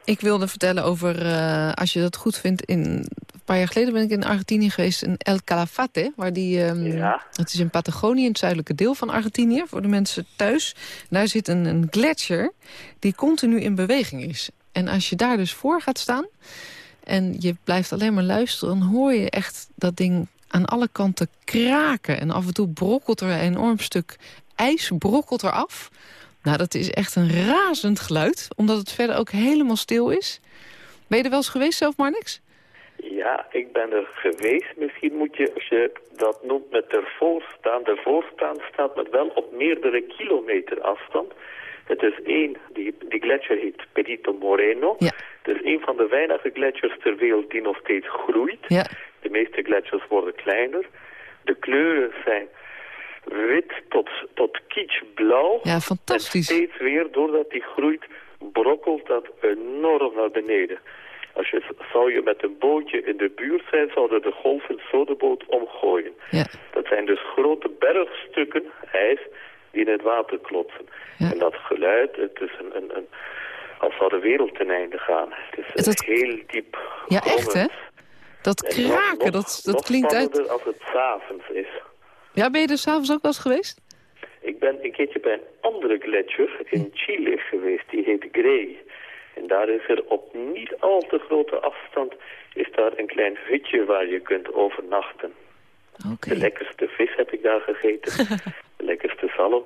Ik wilde vertellen over, eh, als je dat goed vindt... In, een paar jaar geleden ben ik in Argentinië geweest, in El Calafate. Waar die, Ja. Het is in Patagonië, in het zuidelijke deel van Argentinië... voor de mensen thuis. Daar zit een, een gletsjer die continu in beweging is. En als je daar dus voor gaat staan... en je blijft alleen maar luisteren... dan hoor je echt dat ding aan alle kanten kraken. En af en toe brokkelt er een enorm stuk ijs brokkelt eraf... Nou, dat is echt een razend geluid, omdat het verder ook helemaal stil is. Ben je er wel eens geweest zelf, maar niks? Ja, ik ben er geweest. Misschien moet je, als je dat noemt met ervoor staan, ervoor staan staat met wel op meerdere kilometer afstand. Het is één, die, die gletsjer heet Perito Moreno. Ja. Het is een van de weinige gletsjers ter wereld die nog steeds groeit. Ja, De meeste gletsjers worden kleiner. De kleuren zijn wit tot, tot kitschblauw. ja fantastisch. En steeds weer, doordat die groeit, brokkelt dat enorm naar beneden. Als je, zou je met een bootje in de buurt zijn, zouden de golven zo de boot omgooien. Ja, Dat zijn dus grote bergstukken ijs die in het water klotsen. Ja. En dat geluid, het is een, een, een, als zou de wereld ten einde gaan. Het is Dat- heel diep ja echt hè? Dat kraken, nog- dat, dat nog klinkt uit... als het s'avonds is. Ja, ben je er s'avonds ook wel eens geweest? Ik ben een keertje bij een andere gletsjer in Chile geweest, die heet Grey. En daar is er op niet al te grote afstand is daar een klein hutje waar je kunt overnachten. De lekkerste vis heb ik daar gegeten. De lekkerste psalm.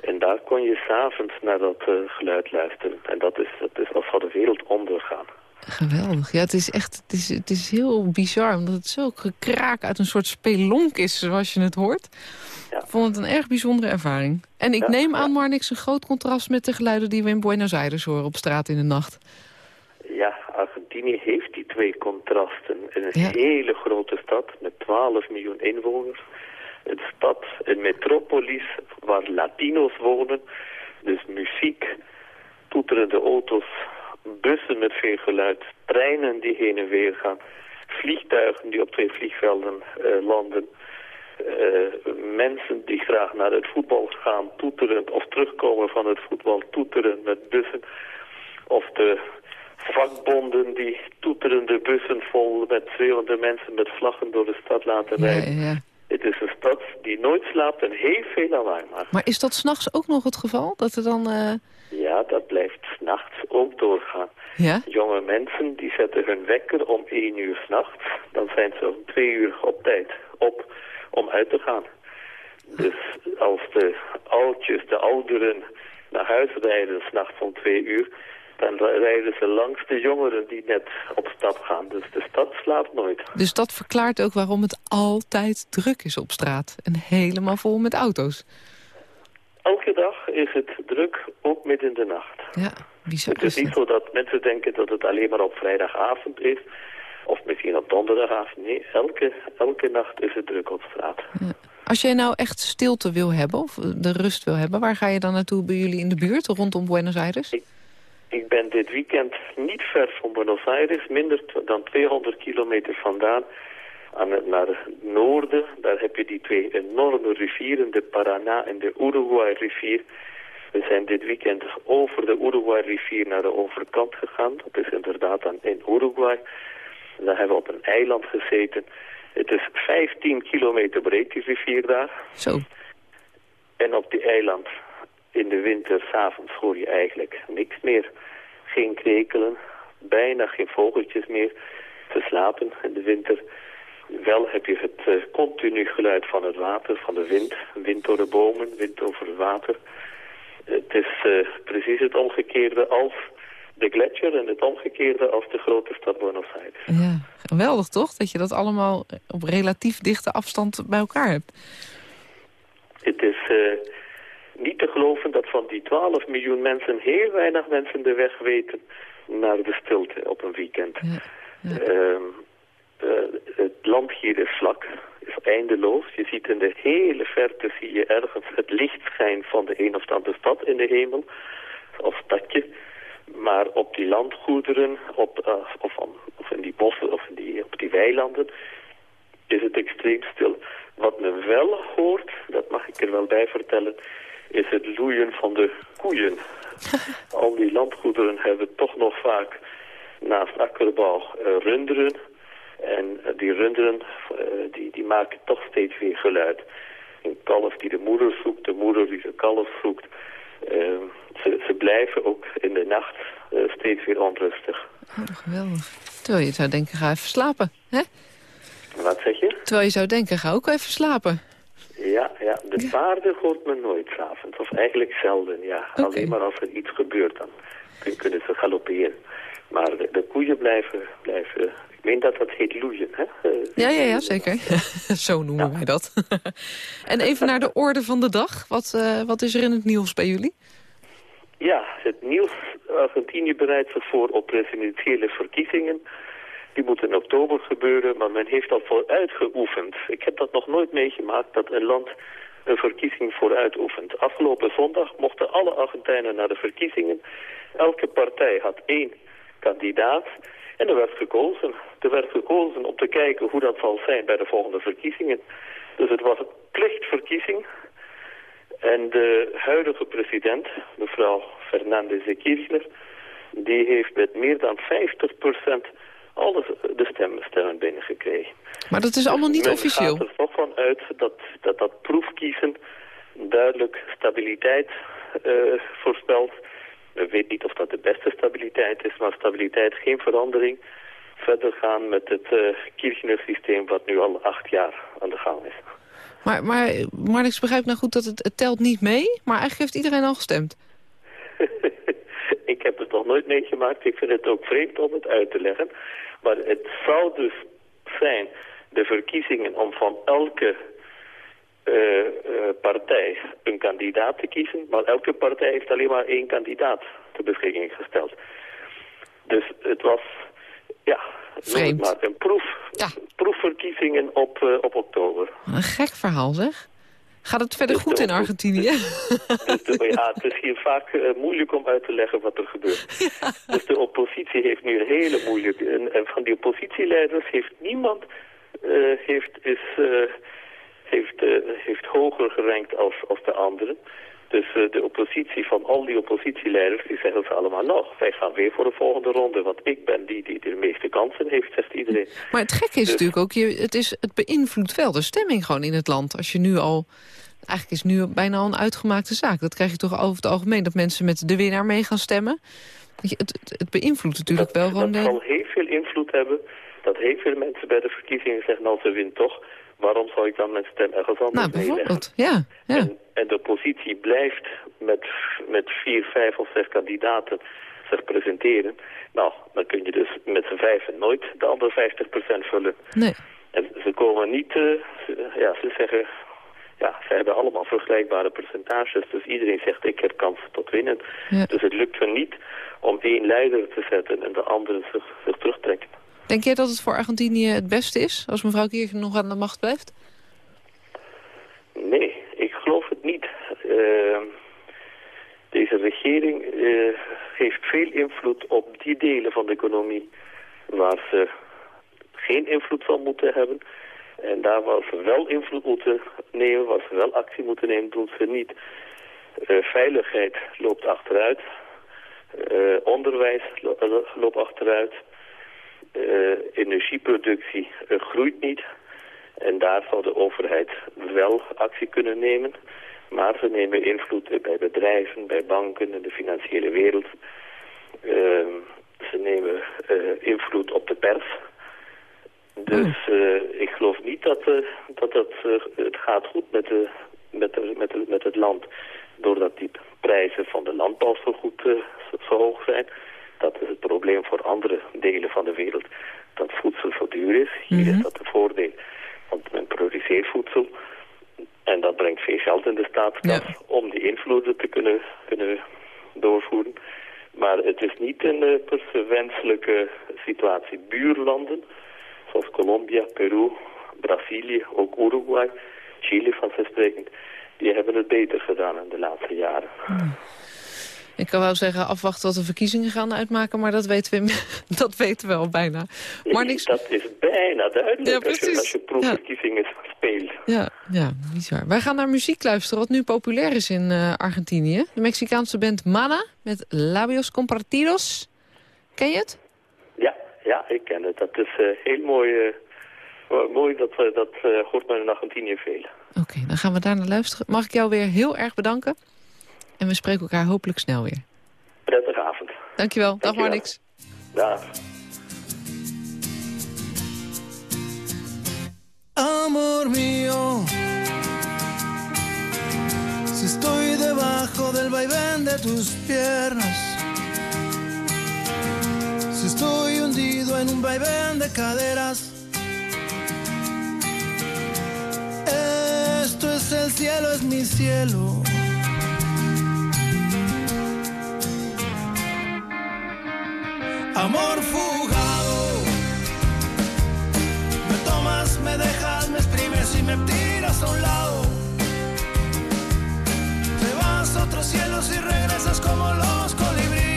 En daar kon je s'avonds naar dat eh, geluid luisteren. En dat is, dat is als van de wereld ondergaan. Geweldig. Ja, het is echt het is, het is heel bizar, omdat het zo gekraak uit een soort spelonk is, zoals je het hoort. Ja. Ik vond het een erg bijzondere ervaring. En ik Ja, neem aan, Marnix, een groot contrast met de geluiden die we in Buenos Aires horen op straat in de nacht. Ja, Argentinië heeft die twee contrasten. Een Ja. hele grote stad met 12 miljoen inwoners. Een stad, een metropolis waar Latino's wonen. Dus muziek, toeterende auto's, bussen met veel geluid, treinen die heen en weer gaan, vliegtuigen die op twee vliegvelden eh, landen. eh, mensen die graag naar het voetbal gaan, toeterend, of terugkomen van het voetbal, toeterend met bussen. Of de vakbonden die toeterende bussen vol met schreeuwende mensen met vlaggen door de stad laten rijden. ja, ja. Het is een stad die nooit slaapt en heel veel lawaai maakt. Maar is dat s'nachts ook nog het geval? Dat er dan... eh, Ja, dat blijft s'nachts ook doorgaan. Ja? Jonge mensen die zetten hun wekker om één uur s'nachts. Dan zijn ze om twee uur op tijd op om uit te gaan. Dus als de oudjes, de ouderen naar huis rijden s'nachts om twee uur... dan rijden ze langs de jongeren die net op stap gaan. Dus de stad slaapt nooit. Dus dat verklaart ook waarom het altijd druk is op straat. En helemaal vol met auto's. Elke dag is het druk, ook midden in de nacht. Ja, bizar Het is niet zo dat mensen denken dat het alleen maar op vrijdagavond is. Of misschien op donderdagavond. Nee, elke, elke nacht is het druk op straat. Als jij nou echt stilte wil hebben, of de rust wil hebben... waar ga je dan naartoe bij jullie in de buurt, rondom Buenos Aires? Ik ben dit weekend niet ver van Buenos Aires, minder dan 200 kilometer vandaan. Aan het, naar het noorden, daar heb je die twee enorme rivieren, de Paraná en de Uruguay-rivier. We zijn dit weekend over de Uruguay-rivier naar de overkant gegaan. Dat is inderdaad dan in Uruguay. Daar hebben we op een eiland gezeten. Het is 15 kilometer breed, die rivier daar. Zo. En op die eiland in de winter, s'avonds, hoor je eigenlijk niks meer. Geen krekelen, bijna geen vogeltjes meer te slapen in de winter. Wel heb je het eh, continu geluid van het water, van de wind. Wind door de bomen, wind over het water. Het is eh, precies het omgekeerde als de gletsjer en het omgekeerde als de grote stad Buenos Aires. Ja, geweldig toch? Dat je dat allemaal op relatief dichte afstand bij elkaar hebt. Het is eh, niet te geloven dat van die 12 miljoen mensen heel weinig mensen de weg weten naar de stilte op een weekend. Ja, ja. Ehm, eh, het land hier is vlak, is eindeloos. Je ziet in de hele verte zie je ergens het lichtschijn van de een of andere stad in de hemel, of stadje. Maar op die landgoederen, op, eh, of, of in die bossen, of in die, op die weilanden, is het extreem stil. Wat men wel hoort, dat mag ik er wel bij vertellen, is het loeien van de koeien. Al die landgoederen hebben toch nog vaak naast akkerbouw eh, runderen. En eh, die runderen, eh, die, die maken toch steeds weer geluid. Een kalf die de moeder zoekt, de moeder die de kalf zoekt. Eh, ze, ze blijven ook in de nacht eh, steeds weer onrustig. Oh, geweldig. Terwijl je zou denken, ga even slapen. Hè? Wat zeg je? Terwijl je zou denken, ga ook even slapen. Ja, ja, de paarden hoort men nooit s'avonds. Of eigenlijk zelden, ja. Alleen maar als er iets gebeurt, dan kun- kunnen ze galopperen. Maar de, de koeien blijven, blijven... Ik meen dat dat heet loeien, hè? Eh, Ja, ja, ja, zeker. Zo noemen wij dat. en even naar de orde van de dag. Wat, eh, wat is er in het nieuws bij jullie? Ja, het nieuws. Argentinië bereidt zich voor op presidentiële verkiezingen. Die moeten in oktober gebeuren, maar men heeft al vooruit geoefend. Ik heb dat nog nooit meegemaakt, dat een land een verkiezing vooruit oefent. Afgelopen zondag mochten alle Argentijnen naar de verkiezingen. Elke partij had één kandidaat en er werd gekozen. Er werd gekozen om te kijken hoe dat zal zijn bij de volgende verkiezingen. Dus het was een plichtverkiezing. En de huidige president, mevrouw Fernandez de Kirchner, die heeft met meer dan 50% alle de stemmen, stemmen binnengekregen. Maar dat is allemaal niet Men officieel. gaat er toch van uit dat dat, dat proefkiezen duidelijk stabiliteit eh, voorspelt. We weten niet of dat de beste stabiliteit is, maar stabiliteit, geen verandering. Verder gaan met het uh, Kirchner-systeem wat nu al acht jaar aan de gang is. Maar, maar Marnix begrijpt nou goed dat het, het telt niet mee... maar eigenlijk heeft iedereen al gestemd. ik heb het nog nooit meegemaakt. Ik vind het ook vreemd om het uit te leggen. Maar het zou dus zijn de verkiezingen om van elke eh, eh, partij een kandidaat te kiezen. Maar elke partij heeft alleen maar één kandidaat ter beschikking gesteld. Dus het was, ja, Vreemd. maar een proef, Ja. proefverkiezingen op, eh, op oktober. Een gek verhaal, zeg. Gaat het verder Dus goed in Argentinië? Dus de- ja, het is hier vaak eh, moeilijk om uit te leggen wat er gebeurt. Dus de oppositie heeft nu hele moeilijke... En, en van die oppositieleiders heeft niemand eh, heeft, is, eh, heeft, eh, heeft hoger gerankt als, als de anderen. Dus eh, de oppositie van al die oppositieleiders, die zeggen ze allemaal... nou, wij gaan weer voor de volgende ronde, want ik ben die die de meeste kansen heeft, zegt iedereen. Maar het gekke is Dus- natuurlijk ook, je, het, is, het beïnvloedt wel de stemming gewoon in het land. Als je nu al, eigenlijk is nu bijna al een uitgemaakte zaak. Dat krijg je toch over het algemeen, dat mensen met de winnaar mee gaan stemmen. Het, het, het beïnvloedt natuurlijk dat, wel gewoon dat de... zal heel veel invloed hebben. Dat heel veel mensen bij de verkiezingen zeggen, nou ze wint toch. Waarom zou ik dan mijn stem ergens anders Nou, bijvoorbeeld, ja. ja. En, en de oppositie blijft met, met vier, vijf of zes kandidaten zich presenteren. Nou, dan kun je dus met z'n vijven nooit de andere 50% vullen. Nee. En ze komen niet, ze- ja, ze zeggen, ja, ze hebben allemaal vergelijkbare percentages. Dus iedereen zegt, ik heb kans tot winnen. Ja. Dus het lukt ze niet om één leider te zetten en de anderen zich, zich terugtrekken. Denk jij dat het voor Argentinië het beste is, als mevrouw Kirchner nog aan de macht blijft? Nee, ik geloof het niet. Eh, deze regering eh, heeft veel invloed op die delen van de economie waar ze geen invloed van moeten hebben. En daar waar ze wel invloed moeten nemen, waar ze wel actie moeten nemen, doen ze niet. Eh, veiligheid loopt achteruit. Eh, onderwijs lo- loopt achteruit. Eh, energieproductie eh, groeit niet. En daar zou de overheid wel actie kunnen nemen. Maar ze nemen invloed bij bedrijven, bij banken en de financiële wereld. Ehm, ze nemen eh, invloed op de pers. Dus eh, ik geloof niet dat, eh, dat het, het gaat goed met, de, met, de, met, de, met het land. Doordat die prijzen van de landbouw zo, goed, zo, zo hoog zijn. Dat is het probleem voor andere delen van de wereld. Dat voedsel zo duur is. Hier is dat een voordeel. Want men produceert voedsel. En dat brengt veel geld in de staatskas om die invloeden te kunnen, kunnen doorvoeren. Maar het is niet een uh, per se wenselijke situatie. Buurlanden, zoals Colombia, Peru, Brazilië, ook Uruguay, Chili vanzelfsprekend, die hebben het beter gedaan in de laatste jaren. Ik kan wel zeggen, afwachten wat de verkiezingen gaan uitmaken... maar dat weten we, dat weten we al bijna. Maar niks... Dat is bijna duidelijk Ja, als, je, precies. als je proefverkiezingen speelt. Ja, ja, bizar. Wij gaan naar muziek luisteren wat nu populair is in eh, Argentinië. De Mexicaanse band Mana met Labios Compartidos. Ken je het? Ja, ja, ik ken het. Dat is eh, heel mooi. mo- mooi, dat, dat eh, hoort men in Argentinië veel. Oké, dan gaan we daar naar luisteren. Mag ik jou weer heel erg bedanken? En we spreken elkaar hopelijk snel weer. Prettige avond. Dankjewel. Dag Dankjewel. Marnix. Dag. Amor mío, si estoy debajo del vaivén de tus piernas, si estoy hundido en un vaivén de caderas, esto es el cielo, es mi cielo. Amor fugado. Me tomas, me dejas, me exprimes y me tiras a un lado. Te vas a otros cielos y regresas como los colibríes.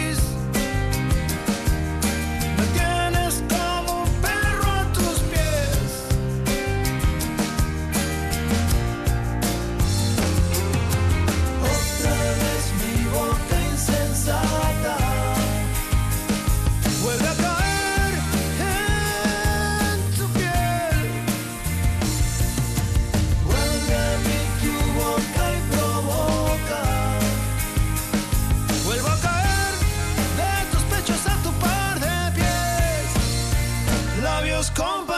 come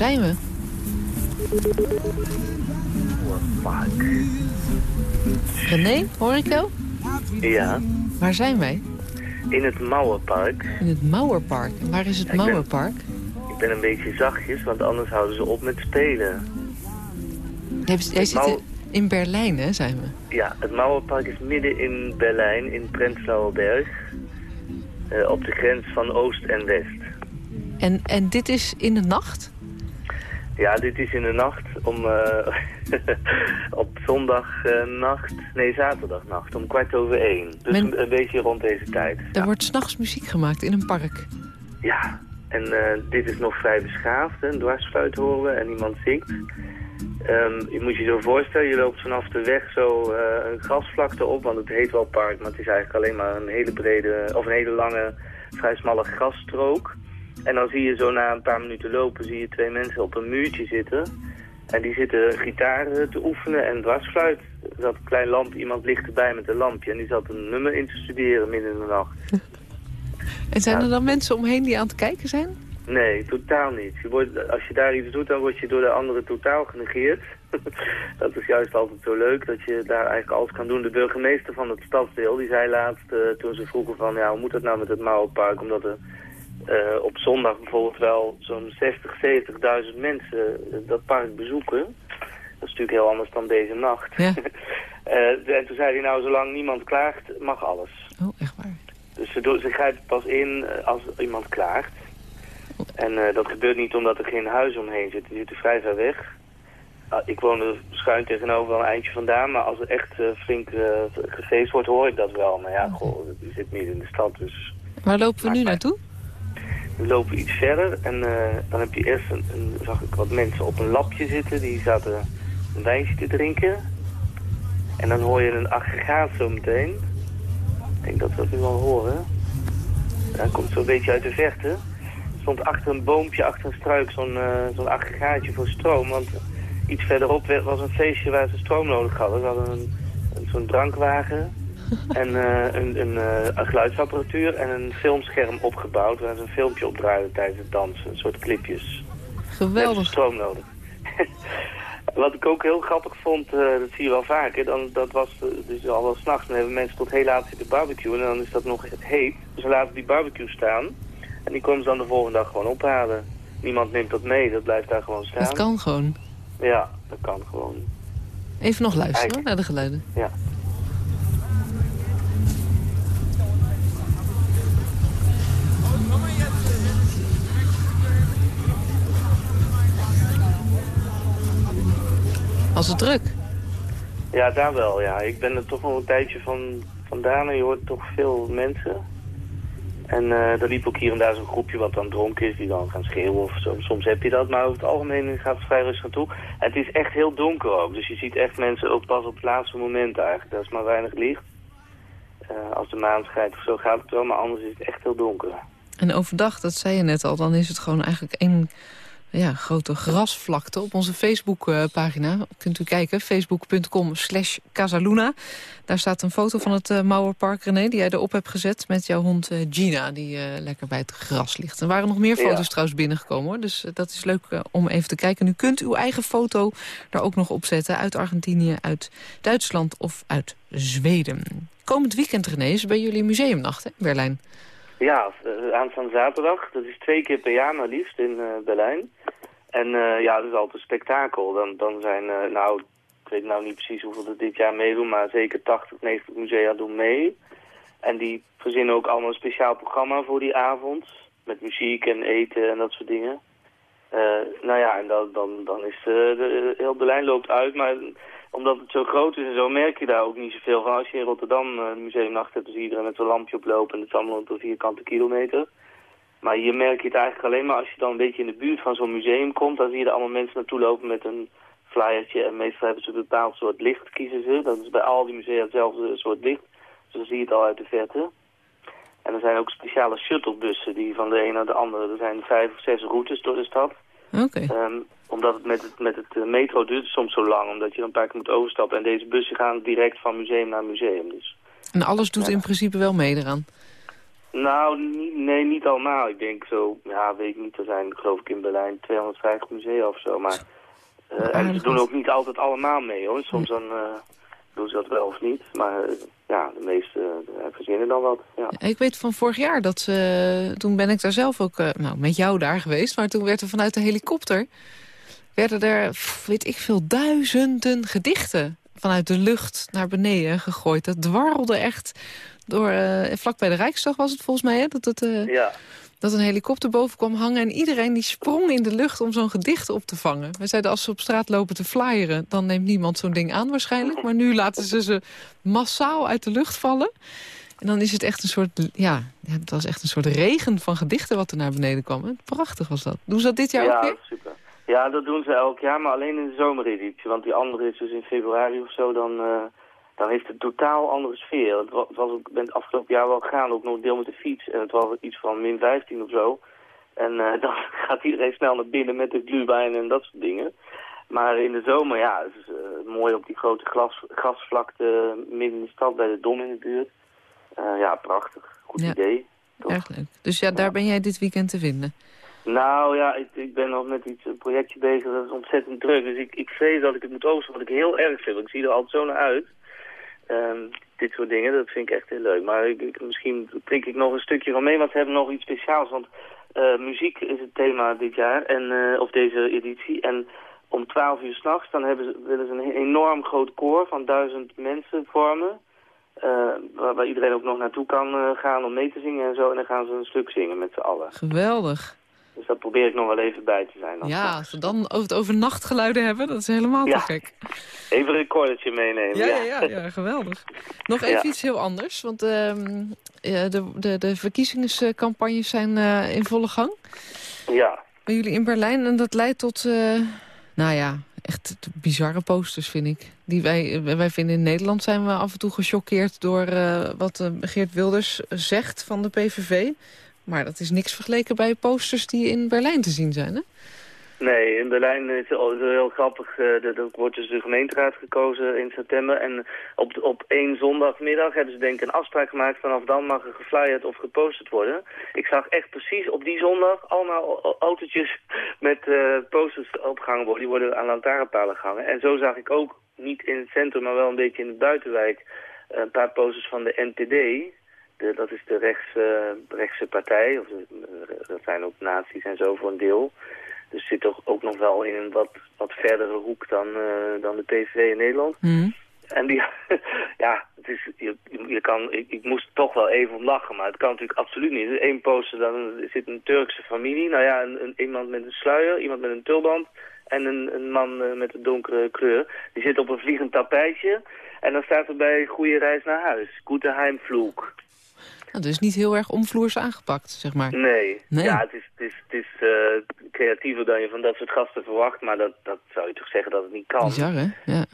zijn we? René, hoor ik jou? Ja, Waar zijn wij? in het Mauerpark. In het Mauerpark. Waar is het Ik ben- Mauerpark? Ik ben een beetje zachtjes, want anders houden ze op met spelen. Jij, jij zit in Berlijn, hè, zijn we? Ja, het Mauerpark is midden in Berlijn, in Prenzlauer Berg. eh, op de grens van Oost en West. En, en dit is in de nacht? Ja, dit is in de nacht om... eh, op zondagnacht, nee zaterdagnacht, om kwart over één. Dus Men- een, beetje rond deze tijd. Er wordt s'nachts muziek gemaakt in een park. Ja, en eh, dit is nog vrij beschaafd. hè. Een dwarsfluit horen we en iemand zingt. Ehm, je moet je zo voorstellen, je loopt vanaf de weg zo eh, een grasvlakte op, want het heet wel park, maar het is eigenlijk alleen maar een hele brede, of een hele lange, vrij smalle grasstrook. En dan zie je zo na een paar minuten lopen, zie je twee mensen op een muurtje zitten. En die zitten gitaar te oefenen en dwarsfluit. Er zat een klein lamp, iemand ligt erbij met een lampje en die zat een nummer in te studeren midden in de nacht. En zijn er dan mensen omheen die aan het kijken zijn? Nee, totaal niet. Je wordt, als je daar iets doet, dan word je door de anderen totaal genegeerd. dat is juist altijd zo leuk, dat je daar eigenlijk alles kan doen. De burgemeester van het stadsdeel, die zei laatst, eh, toen ze vroegen van, ja, hoe moet het nou met het Mauerpark? Omdat er eh, op zondag bijvoorbeeld wel zo'n 60, 70.000 mensen eh, dat park bezoeken. Dat is natuurlijk heel anders dan deze nacht. Ja. Eh, en toen zei hij, nou, zolang niemand klaagt, mag alles. Oh, echt waar. Dus ze, ze grijpen pas in als iemand klaagt. En dat gebeurt niet omdat er geen huis omheen zit. Die zitten vrij ver weg. Ah, ik woon er schuin tegenover wel een eindje vandaan. Maar als er echt flink gefeest wordt, hoor ik dat wel. Maar ja, goh, je zit niet in de stad. Dus Waar lopen we nu naartoe? We lopen iets verder. En eh, dan heb je eerst, een, zag ik wat mensen op een lapje zitten. Die zaten een wijntje te drinken. En dan hoor je een aggregaat zo meteen. Ik denk dat we dat nu al horen. Dat komt zo'n beetje uit de verte. Er stond achter een boompje, achter een struik, zo'n eh, zo'n aggregaatje voor stroom. Want iets verderop was een feestje waar ze stroom nodig hadden. Ze hadden een- zo'n drankwagen en eh, een, een, eh, een geluidsapparatuur en een filmscherm opgebouwd... waar ze een filmpje op draaiden tijdens het dansen. Een soort clipjes. Geweldig. stroom nodig. Wat ik ook heel grappig vond, eh, dat zie je wel vaker, dan, dat was dus al wel s'nachts. Dan hebben mensen tot heel laat zitten barbecuen en dan is dat nog heet. Dus ze laten die barbecue staan en die komen ze dan de volgende dag gewoon ophalen. Niemand neemt dat mee, dat blijft daar gewoon staan. Dat kan gewoon. Ja, dat kan gewoon. Even nog luisteren naar de geluiden. Ja. Was het druk? Ja, daar wel, ja. Ik ben er toch nog een tijdje van, vandaan en je hoort toch veel mensen. En eh er liep ook hier en daar zo'n groepje wat dan dronken is, die dan gaan schreeuwen of zo. Soms heb je dat, maar over het algemeen gaat het vrij rustig aan toe. En het is echt heel donker ook, dus je ziet echt mensen ook pas op het laatste moment eigenlijk. Daar is maar weinig licht. Eh, als de maan schijnt of zo gaat het wel, maar anders is het echt heel donker. En overdag, dat zei je net al, dan is het gewoon eigenlijk één ja, grote grasvlakte. Op onze Facebookpagina kunt u kijken, facebook.com slash Casaluna. Daar staat een foto van het uh, Mauerpark, René, die jij erop hebt gezet... met jouw hond uh, Gina, die uh, lekker bij het gras ligt. Er waren nog meer foto's Ja. trouwens binnengekomen, hoor. Dus dat is leuk om even te kijken. Nu kunt uw eigen foto daar ook nog op zetten. Uit Argentinië, uit Duitsland of uit Zweden. Komend weekend, René, is bij jullie museumnacht hè, in Berlijn. Ja, uh, aanstaande zaterdag. Dat is twee keer per jaar maar liefst in uh, Berlijn. En uh, ja, dat is altijd een spektakel. Dan, dan zijn, nou, ik weet nou niet precies hoeveel er dit jaar meedoen, maar zeker 80, 90 musea doen mee. En die verzinnen ook allemaal een speciaal programma voor die avond. Met muziek en eten en dat soort dingen. Nou ja, en dan, dan, dan is heel Berlijn loopt uit, maar omdat het zo groot is en zo merk je daar ook niet zoveel van. Als je in Rotterdam uh, een museumnacht hebt, dan zie je iedereen met zo'n lampje oplopen en het is allemaal op een vierkante kilometer. Maar hier merk je het eigenlijk alleen maar als je dan een beetje in de buurt van zo'n museum komt. Dan zie je er allemaal mensen naartoe lopen met een flyertje. En meestal hebben ze een bepaald soort licht kiezen ze. Dat is bij al die musea hetzelfde soort licht. Dus dan zie je het al uit de verte. En er zijn ook speciale shuttlebussen die van de een naar de andere. Er zijn vijf of zes routes door de stad. Oké. Okay. Um, omdat het met het, met het uh, metro duurt soms zo lang. Omdat je een paar keer moet overstappen. En deze bussen gaan direct van museum naar museum. Dus. En alles doet ja. in principe wel mee eraan? Nou, nee, niet allemaal. Ik denk zo, ja, weet ik niet, er zijn geloof ik in Berlijn 250 musea of zo. Maar eh, en ze doen ook niet altijd allemaal mee hoor. Soms dan eh, doen ze dat wel of niet. Maar eh, ja, de meeste verzinnen dan wat. Ja. Ik weet van vorig jaar dat ze, toen ben ik daar zelf ook, eh, nou met jou daar geweest. Maar toen werd er vanuit de helikopter, werden er, weet ik veel, duizenden gedichten vanuit de lucht naar beneden gegooid. Dat dwarrelde echt door, eh vlak bij de Rijksdag was het volgens mij, hè, dat, het, eh, Ja, dat een helikopter boven kwam hangen... en iedereen die sprong in de lucht om zo'n gedicht op te vangen. We zeiden, als ze op straat lopen te flyeren... dan neemt niemand zo'n ding aan waarschijnlijk. Maar nu laten ze ze massaal uit de lucht vallen. En dan is het echt een soort, ja, ja, het was echt een soort regen van gedichten... wat er naar beneden kwam. Prachtig was dat. Doen ze dat dit jaar ook ja, weer? super. Ja, dat doen ze elk jaar, maar alleen in de zomereditie. Want die andere is dus in februari of zo, dan, eh, dan heeft het een totaal andere sfeer. Het was, het was ook, ik ben het afgelopen jaar wel gegaan, ook nog deel met de fiets. En het was iets van min 15 of zo. En eh, dan gaat iedereen snel naar binnen met de glühwein en dat soort dingen. Maar in de zomer, ja, het is eh, mooi op die grote glas, grasvlakte midden in de stad bij de Dom in de buurt. Ja, prachtig. Goed Ja. idee. toch? Erg leuk. Dus ja, daar ben jij dit weekend te vinden. Nou ja, ik, ik ben nog met iets, een projectje bezig, dat is ontzettend druk. Dus ik, ik vrees dat ik het moet overstaan, wat ik heel erg vind. Ik zie er altijd zo naar uit. Ehm, dit soort dingen, dat vind ik echt heel leuk. Maar ik, misschien prik ik nog een stukje van mee, want we hebben nog iets speciaals. Want eh, muziek is het thema dit jaar, en, eh, of deze editie. En om 12 uur s'nachts, dan hebben ze, willen ze een enorm groot koor van duizend mensen vormen. eh, waar, waar iedereen ook nog naartoe kan gaan om mee te zingen en zo. En dan gaan ze een stuk zingen met z'n allen. Geweldig. Dus daar probeer ik nog wel even bij te zijn. Dan Ja, als we dan over het over nachtgeluiden hebben, dat is helemaal Ja. te gek. Even een recordertje meenemen. Ja, ja, ja, ja, geweldig. Nog even iets heel anders, want ehm, de, de, de verkiezingscampagnes zijn eh, in volle gang. Ja. Bij jullie in Berlijn en dat leidt tot, eh, nou ja, echt bizarre posters vind ik. Die wij, wij vinden in Nederland zijn we af en toe gechoqueerd door eh, wat eh, Geert Wilders zegt van de PVV. Maar dat is niks vergeleken bij posters die in Berlijn te zien zijn, hè? Nee, in Berlijn is het heel grappig. eh, Er er wordt dus de gemeenteraad gekozen in september. En op, op één zondagmiddag hebben ze denk ik een afspraak gemaakt. Vanaf dan mag er geflyerd of geposterd worden. Ik zag echt precies op die zondag allemaal au- autootjes met eh, posters opgehangen worden. Die worden aan lantaarnpalen gehangen. En zo zag ik ook, niet in het centrum, maar wel een beetje in de buitenwijk... eh, een paar posters van de NPD... De, dat is de rechts, eh, rechtse partij, of dat zijn ook nazi's en zo voor een deel. Dus zit toch ook nog wel in een wat, wat verdere hoek dan, eh, dan de PVV in Nederland. En die, ja, het is, je, je kan, ik, ik moest toch wel even om lachen, maar het kan natuurlijk absoluut niet. Eén poster, dan zit een Turkse familie, nou ja, een, een- iemand met een sluier, iemand met een tulband en een, een man eh, met een donkere kleur. Die zit op een vliegend tapijtje en dan staat erbij goede reis naar huis, Gute Heimflug. Nou, dus niet heel erg omvloers aangepakt, zeg maar. Nee. Nee. Ja, het is, het is, het is eh, creatiever dan je van dat soort gasten verwacht, maar dat, dat zou je toch zeggen dat het niet kan. Bizar, hè? Ja.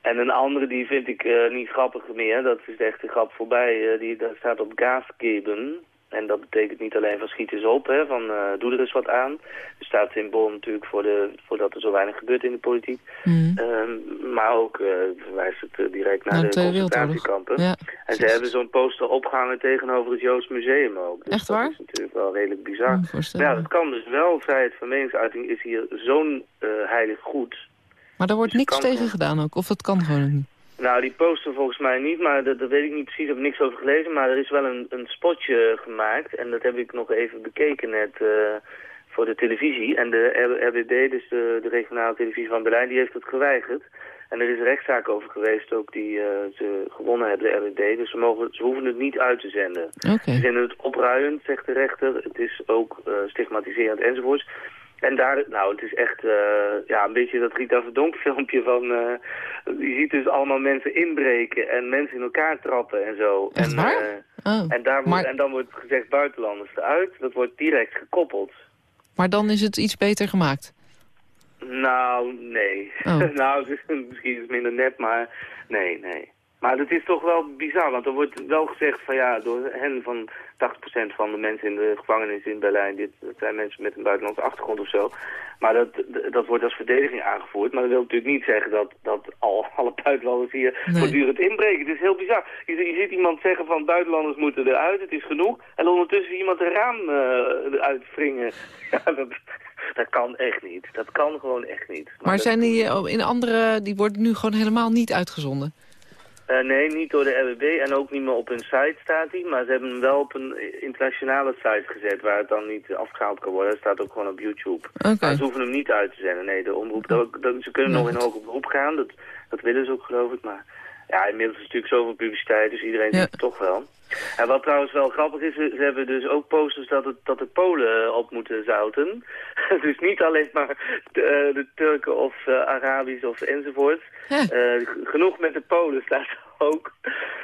En een andere die vind ik eh, niet grappig meer, dat is echt de grap voorbij, eh, die, daar staat op gasgeben. En dat betekent niet alleen van schiet eens op, hè, van eh, doe er eens wat aan. Er staat symbool natuurlijk voor, de, voor dat er zo weinig gebeurt in de politiek. Ehm, maar ook eh, verwijst het eh, direct naar Naar de concentratiekampen. Ja. En ze hebben zo'n poster opgehangen tegenover het Joods Museum ook. Dus Echt waar? Dat is natuurlijk wel redelijk bizar. Ja, dat kan dus wel. Vrijheid van meningsuiting is hier zo'n heilig goed. Maar daar wordt Dus niks tegen gedaan ook, of dat kan gewoon niet. Nou, die poster volgens mij niet, maar dat, dat weet ik niet precies. Ik heb niks over gelezen. Maar er is wel een, een spotje gemaakt. En dat heb ik nog even bekeken net eh, voor de televisie. En de RBB, dus de, de regionale televisie van Berlijn, die heeft het geweigerd. En er is een rechtszaak over geweest ook die eh, ze gewonnen hebben, de RBB. Dus ze, mogen, ze hoeven het niet uit te zenden. Ze vinden het opruiend, zegt de rechter. Het is ook eh, stigmatiserend enzovoorts. En daar, nou, het is echt eh, ja, een beetje dat Rita Verdonk filmpje van... eh, je ziet dus allemaal mensen inbreken en mensen in elkaar trappen en zo. Echt en, waar? eh, Oh. en, daar wordt, Maar- en dan wordt gezegd buitenlanders eruit. Dat wordt direct gekoppeld. Maar dan is het iets beter gemaakt. Nou, nee. Oh. nou, misschien is het minder net, maar nee, nee. Maar het is toch wel bizar, want er wordt wel gezegd van ja, door hen van 80% van de mensen in de gevangenis in Berlijn, dit, dat zijn mensen met een buitenlandse achtergrond of zo. Maar dat, dat wordt als verdediging aangevoerd. Maar dat wil natuurlijk niet zeggen dat, dat al, alle buitenlanders hier Nee. voortdurend inbreken. Het is heel bizar. Je, je ziet iemand zeggen van buitenlanders moeten eruit, het is genoeg. En ondertussen iemand een raam eh, eruit wringen. Ja, dat, dat kan echt niet. Dat kan gewoon echt niet. Maar dat- zijn die eh, in andere, die worden nu gewoon helemaal niet uitgezonden? Eh, nee, niet door de RWB en ook niet meer op hun site staat hij. Maar ze hebben hem wel op een internationale site gezet waar het dan niet afgehaald kan worden. Het staat ook gewoon op YouTube. Oké. Maar ze hoeven hem niet uit te zenden. Nee, de omroep, dat, dat- ze kunnen nog in hoger beroep gaan. Dat, dat willen ze ook geloof ik. Maar ja, inmiddels is het natuurlijk zoveel publiciteit, dus iedereen Ja. ziet het toch wel. En wat trouwens wel grappig is, ze hebben dus ook posters dat, het, dat de Polen op moeten zouten. dus niet alleen maar de, eh, de Turken of eh, Arabisch of enzovoort. Ja. Eh, genoeg met de Polen staat ook.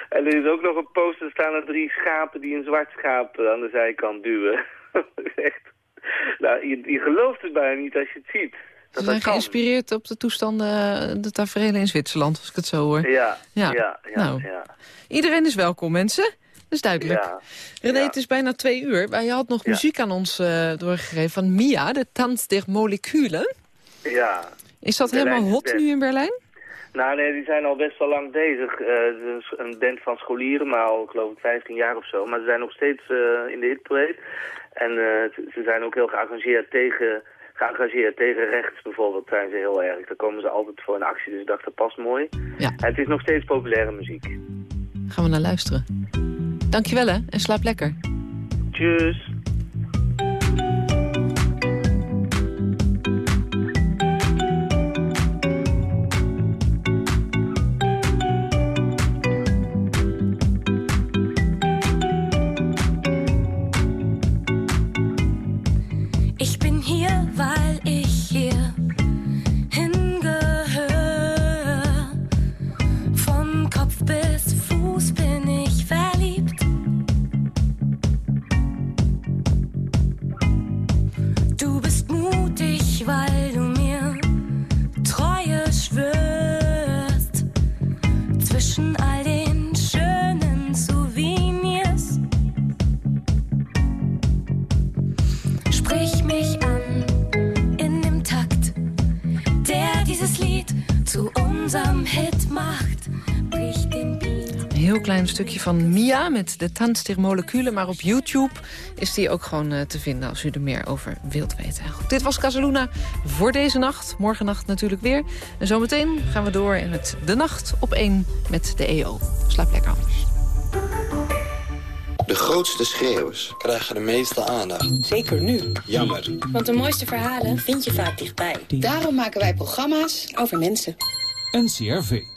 En er is ook nog een poster, er staan er drie schapen die een zwart schaap aan de zijkant duwen. Echt. Nou, je, je gelooft het bijna niet als je het ziet. Dat zijn geïnspireerd op de toestanden, eh, de tafereelen in Zwitserland, als ik het zo hoor. Ja, Ja. ja, ja, Nou. ja. Iedereen is welkom, mensen. Dat is duidelijk. Ja. René, het is bijna twee uur. Maar je had nog muziek aan ons eh, doorgegeven van Mia, de Tanz der Moleculen. ja. Is dat Berlijn helemaal hot nu in Berlijn? Nou nee, die zijn al best wel lang bezig. Is een band van scholieren, maar al geloof ik 15 jaar of zo. Maar ze zijn nog steeds in de hitparade. En ze, zijn ook heel geëngageerd tegen, geëngageerd tegen rechts bijvoorbeeld. Zijn ze heel erg. Daar komen ze altijd voor in actie, dus ik dacht dat past mooi. Ja. En het is nog steeds populaire muziek. Gaan we naar luisteren. Dankjewel hè, en slaap lekker. Tjus. Stukje van Mia met de der Moleculen. Maar op YouTube is die ook gewoon eh, te vinden als u er meer over wilt weten. Goed, dit was Casaluna voor deze nacht. Morgen nacht natuurlijk weer. En zometeen gaan we door in het De Nacht op 1 met de EO. Slaap lekker anders. De grootste schreeuwers krijgen de meeste aandacht. Zeker nu. Jammer. Want de mooiste verhalen vind je vaak dichtbij. Daarom maken wij programma's over mensen. NCRV.